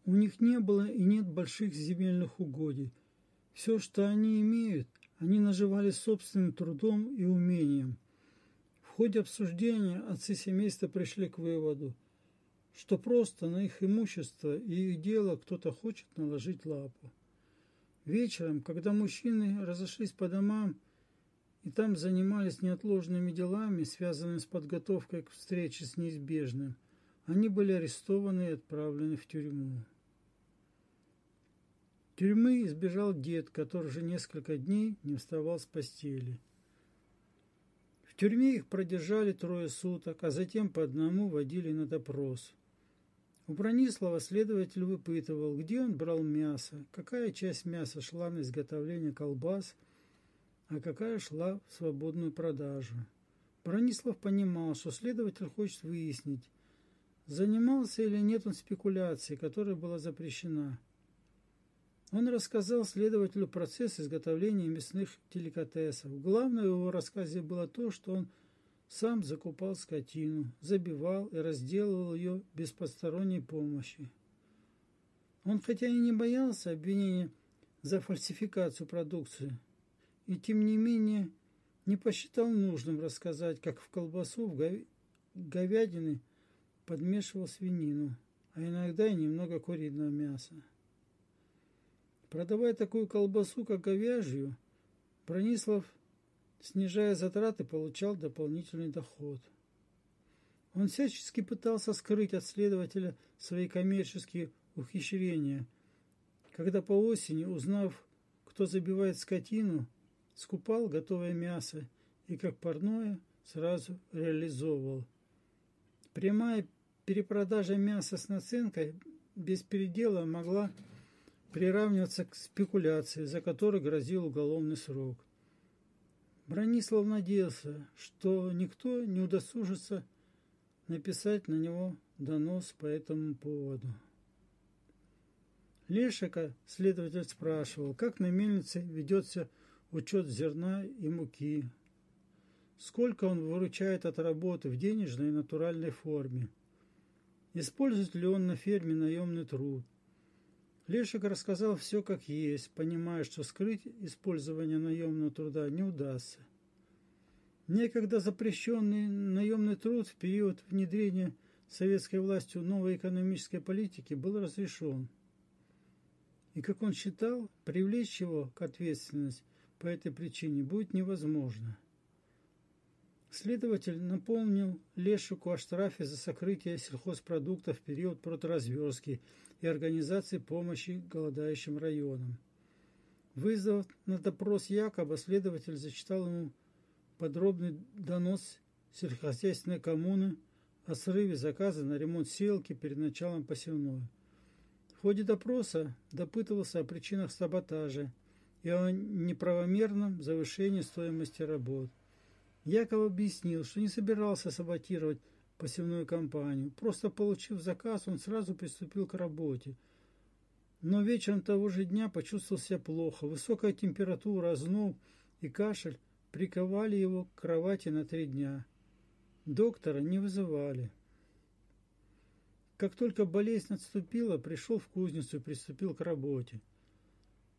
У них не было и нет больших земельных угодий. Все, что они имеют, они наживали собственным трудом и умением. В ходе обсуждения отцы семейства пришли к выводу – что просто на их имущество и их дело кто-то хочет наложить лапу. Вечером, когда мужчины разошлись по домам и там занимались неотложными делами, связанными с подготовкой к встрече с неизбежным, они были арестованы и отправлены в тюрьму. Тюрьмы избежал дед, который уже несколько дней не вставал с постели. В тюрьме их продержали трое суток, а затем по одному водили на допрос. У Бронислава следователь выпытывал, где он брал мясо, какая часть мяса шла на изготовление колбас, а какая шла в свободную продажу. Бронислав понимал, что следователь хочет выяснить, занимался или нет он спекуляцией, которая была запрещена. Он рассказал следователю процесс изготовления мясных деликатесов. Главное в его рассказе было то, что он сам закупал скотину, забивал и разделывал ее без посторонней помощи. Он хотя и не боялся обвинения за фальсификацию продукции, и тем не менее не посчитал нужным рассказать, как в колбасу в гов... говядины подмешивал свинину, а иногда и немного куриного мяса. Продавая такую колбасу, как говяжью, Бронислав снижая затраты, получал дополнительный доход. Он всячески пытался скрыть от следователя свои коммерческие ухищрения. Когда по осени, узнав, кто забивает скотину, скупал готовое мясо и, как парное, сразу реализовывал. Прямая перепродажа мяса с наценкой без передела могла приравниваться к спекуляции, за которой грозил уголовный срок. Бронислав надеялся, что никто не удосужится написать на него донос по этому поводу. Лешика следователь спрашивал, как на мельнице ведется учет зерна и муки, сколько он выручает от работы в денежной и натуральной форме, использует ли он на ферме наемный труд – Лешик рассказал все как есть, понимая, что скрыть использование наемного труда не удастся. Некогда запрещенный наемный труд в период внедрения советской властью новой экономической политики был разрешен. И, как он считал, привлечь его к ответственности по этой причине будет невозможно. Следователь напомнил Лешику о штрафе за сокрытие сельхозпродуктов в период продразверстки – и организации помощи голодающим районам. Вызвав на допрос Якоба, следователь зачитал ему подробный донос сельскохозяйственной коммуны о срыве заказа на ремонт селки перед началом посевной. В ходе допроса допытывался о причинах саботажа и о неправомерном завышении стоимости работ. Яков объяснил, что не собирался саботировать посевную кампанию. Просто получив заказ, он сразу приступил к работе. Но вечером того же дня почувствовал себя плохо. Высокая температура, озноб и кашель приковали его к кровати на три дня. Доктора не вызывали. Как только болезнь отступила, пришел в кузницу и приступил к работе.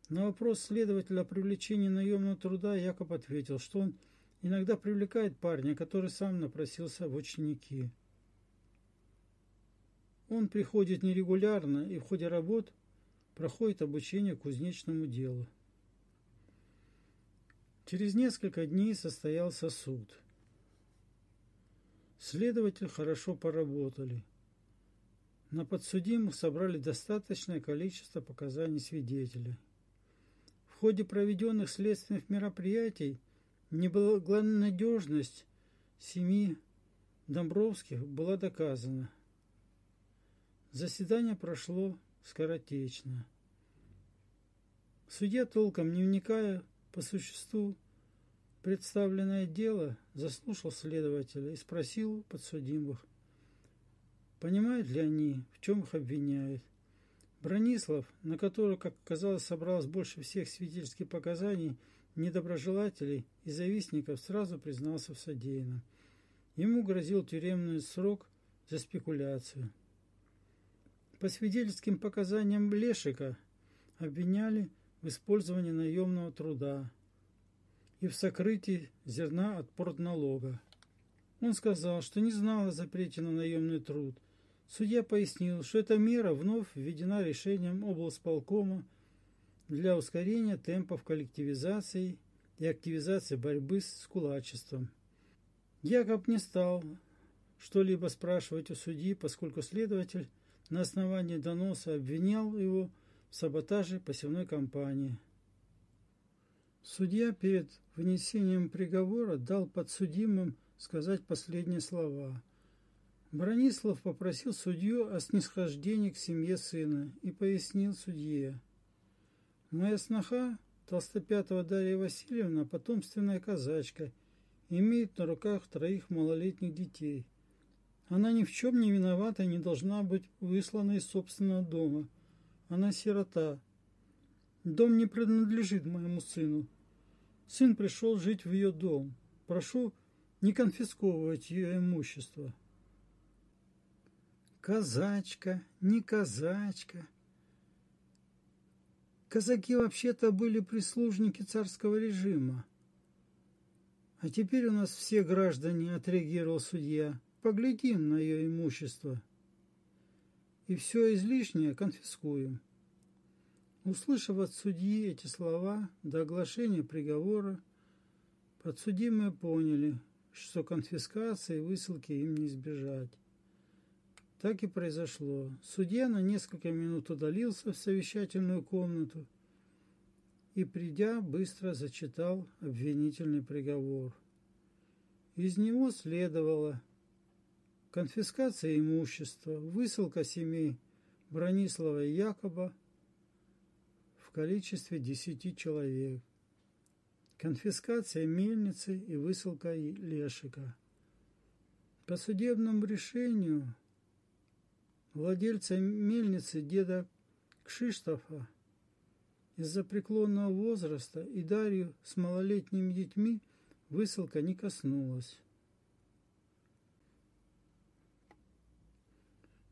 На вопрос следователя о привлечении наемного труда Якоб ответил, что он иногда привлекает парня, который сам напросился в ученики. Он приходит нерегулярно и в ходе работ проходит обучение кузнечному делу. Через несколько дней состоялся суд. Следователи хорошо поработали. На подсудимых собрали достаточное количество показаний свидетелей. В ходе проведенных следственных мероприятий Неблагонадежность семьи Домбровских была доказана. Заседание прошло скоротечно. Судья, толком не вникая по существу представленное дело, заслушал следователя и спросил подсудимых, понимают ли они, в чем их обвиняют. Бронислав, на который, как оказалось, собралось больше всех свидетельских показаний, недоброжелателей и завистников сразу признался в содеянном. Ему грозил тюремный срок за спекуляцию. По свидетельским показаниям Лешика обвиняли в использовании наемного труда и в сокрытии зерна от портналога. Он сказал, что не знал о запрете на наемный труд. Судья пояснил, что эта мера вновь введена решением облсполкома для ускорения темпов коллективизации и активизации борьбы с кулачеством. Якоб не стал что-либо спрашивать у судьи, поскольку следователь на основании доноса обвинял его в саботаже посевной кампании. Судья перед вынесением приговора дал подсудимым сказать последние слова. Бронислав попросил судью о снисхождении к семье сына и пояснил судье. «Моя сноха, толстопятого Дарья Васильевна, потомственная казачка, имеет на руках троих малолетних детей. Она ни в чем не виновата и не должна быть выслана из собственного дома. Она сирота. Дом не принадлежит моему сыну. Сын пришел жить в ее дом. Прошу не конфисковывать ее имущество. Казачка, не казачка. Казаки вообще-то были прислужники царского режима. А теперь у нас все граждане, отреагировал судья. Поглядим на ее имущество. И все излишнее конфискуем. Услышав от судьи эти слова до оглашения приговора, подсудимые поняли, что конфискации и высылки им не избежать. Так и произошло. Судья на несколько минут удалился в совещательную комнату и, придя, быстро зачитал обвинительный приговор. Из него следовало конфискация имущества, высылка семей Бронислава и Якоба в количестве десяти человек, конфискация мельницы и высылка Лешика. По судебному решению владельца мельницы деда Кшиштофа из-за преклонного возраста и Дарью с малолетними детьми высылка не коснулась.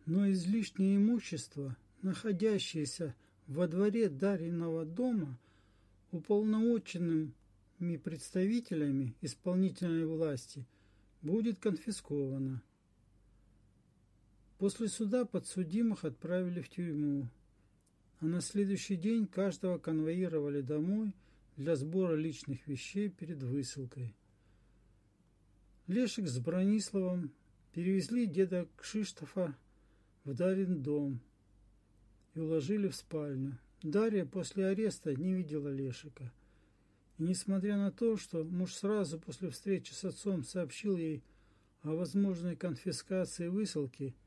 Но излишнее имущество, находящееся во дворе Дариного дома, уполномоченными представителями исполнительной власти будет конфисковано. После суда подсудимых отправили в тюрьму, а на следующий день каждого конвоировали домой для сбора личных вещей перед высылкой. Лешик с Брониславом перевезли деда Кшиштофа в Дарин дом и уложили в спальню. Дарья после ареста не видела Лешика. И несмотря на то, что муж сразу после встречи с отцом сообщил ей о возможной конфискации высылки –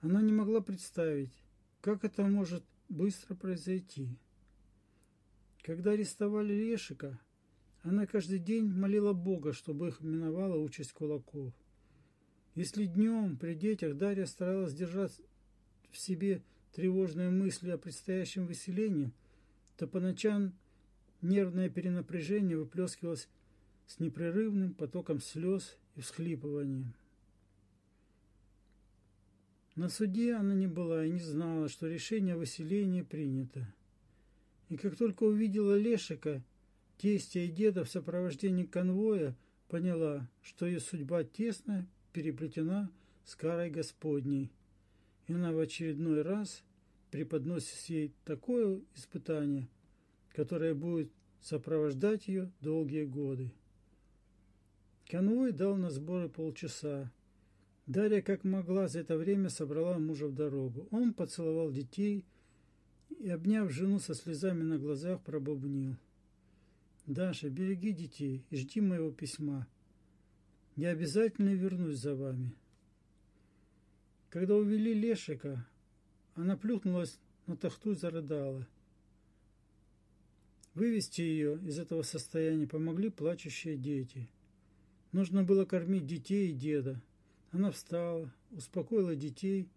она не могла представить, как это может быстро произойти. Когда арестовали Лешика, она каждый день молила Бога, чтобы их миновала участь кулаков. Если днем при детях Дарья старалась держать в себе тревожные мысли о предстоящем выселении, то по ночам нервное перенапряжение выплескивалось с непрерывным потоком слез и всхлипыванием. На суде она не была и не знала, что решение о выселении принято. И как только увидела Лешика, тестя и деда в сопровождении конвоя, поняла, что ее судьба тесно переплетена с карой Господней. И она в очередной раз преподносит ей такое испытание, которое будет сопровождать ее долгие годы. Конвой дал на сборы полчаса, Дарья как могла за это время собрала мужа в дорогу. Он поцеловал детей и, обняв жену со слезами на глазах, пробубнил. «Даша, береги детей и жди моего письма. Я обязательно вернусь за вами». Когда увели Лешика, она плюхнулась на тахту и зарыдала. Вывести ее из этого состояния помогли плачущие дети. Нужно было кормить детей и деда. Она встала, успокоила детей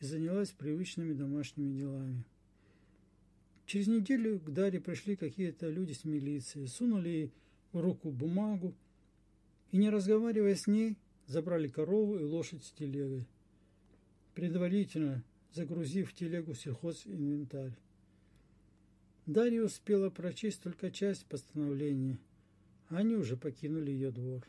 и занялась привычными домашними делами. Через неделю к Даре пришли какие-то люди с милиции, сунули ей в руку бумагу и, не разговаривая с ней, забрали корову и лошадь с телегой, предварительно загрузив в телегу сельхозинвентарь. Дарья успела прочесть только часть постановления, а они уже покинули ее двор.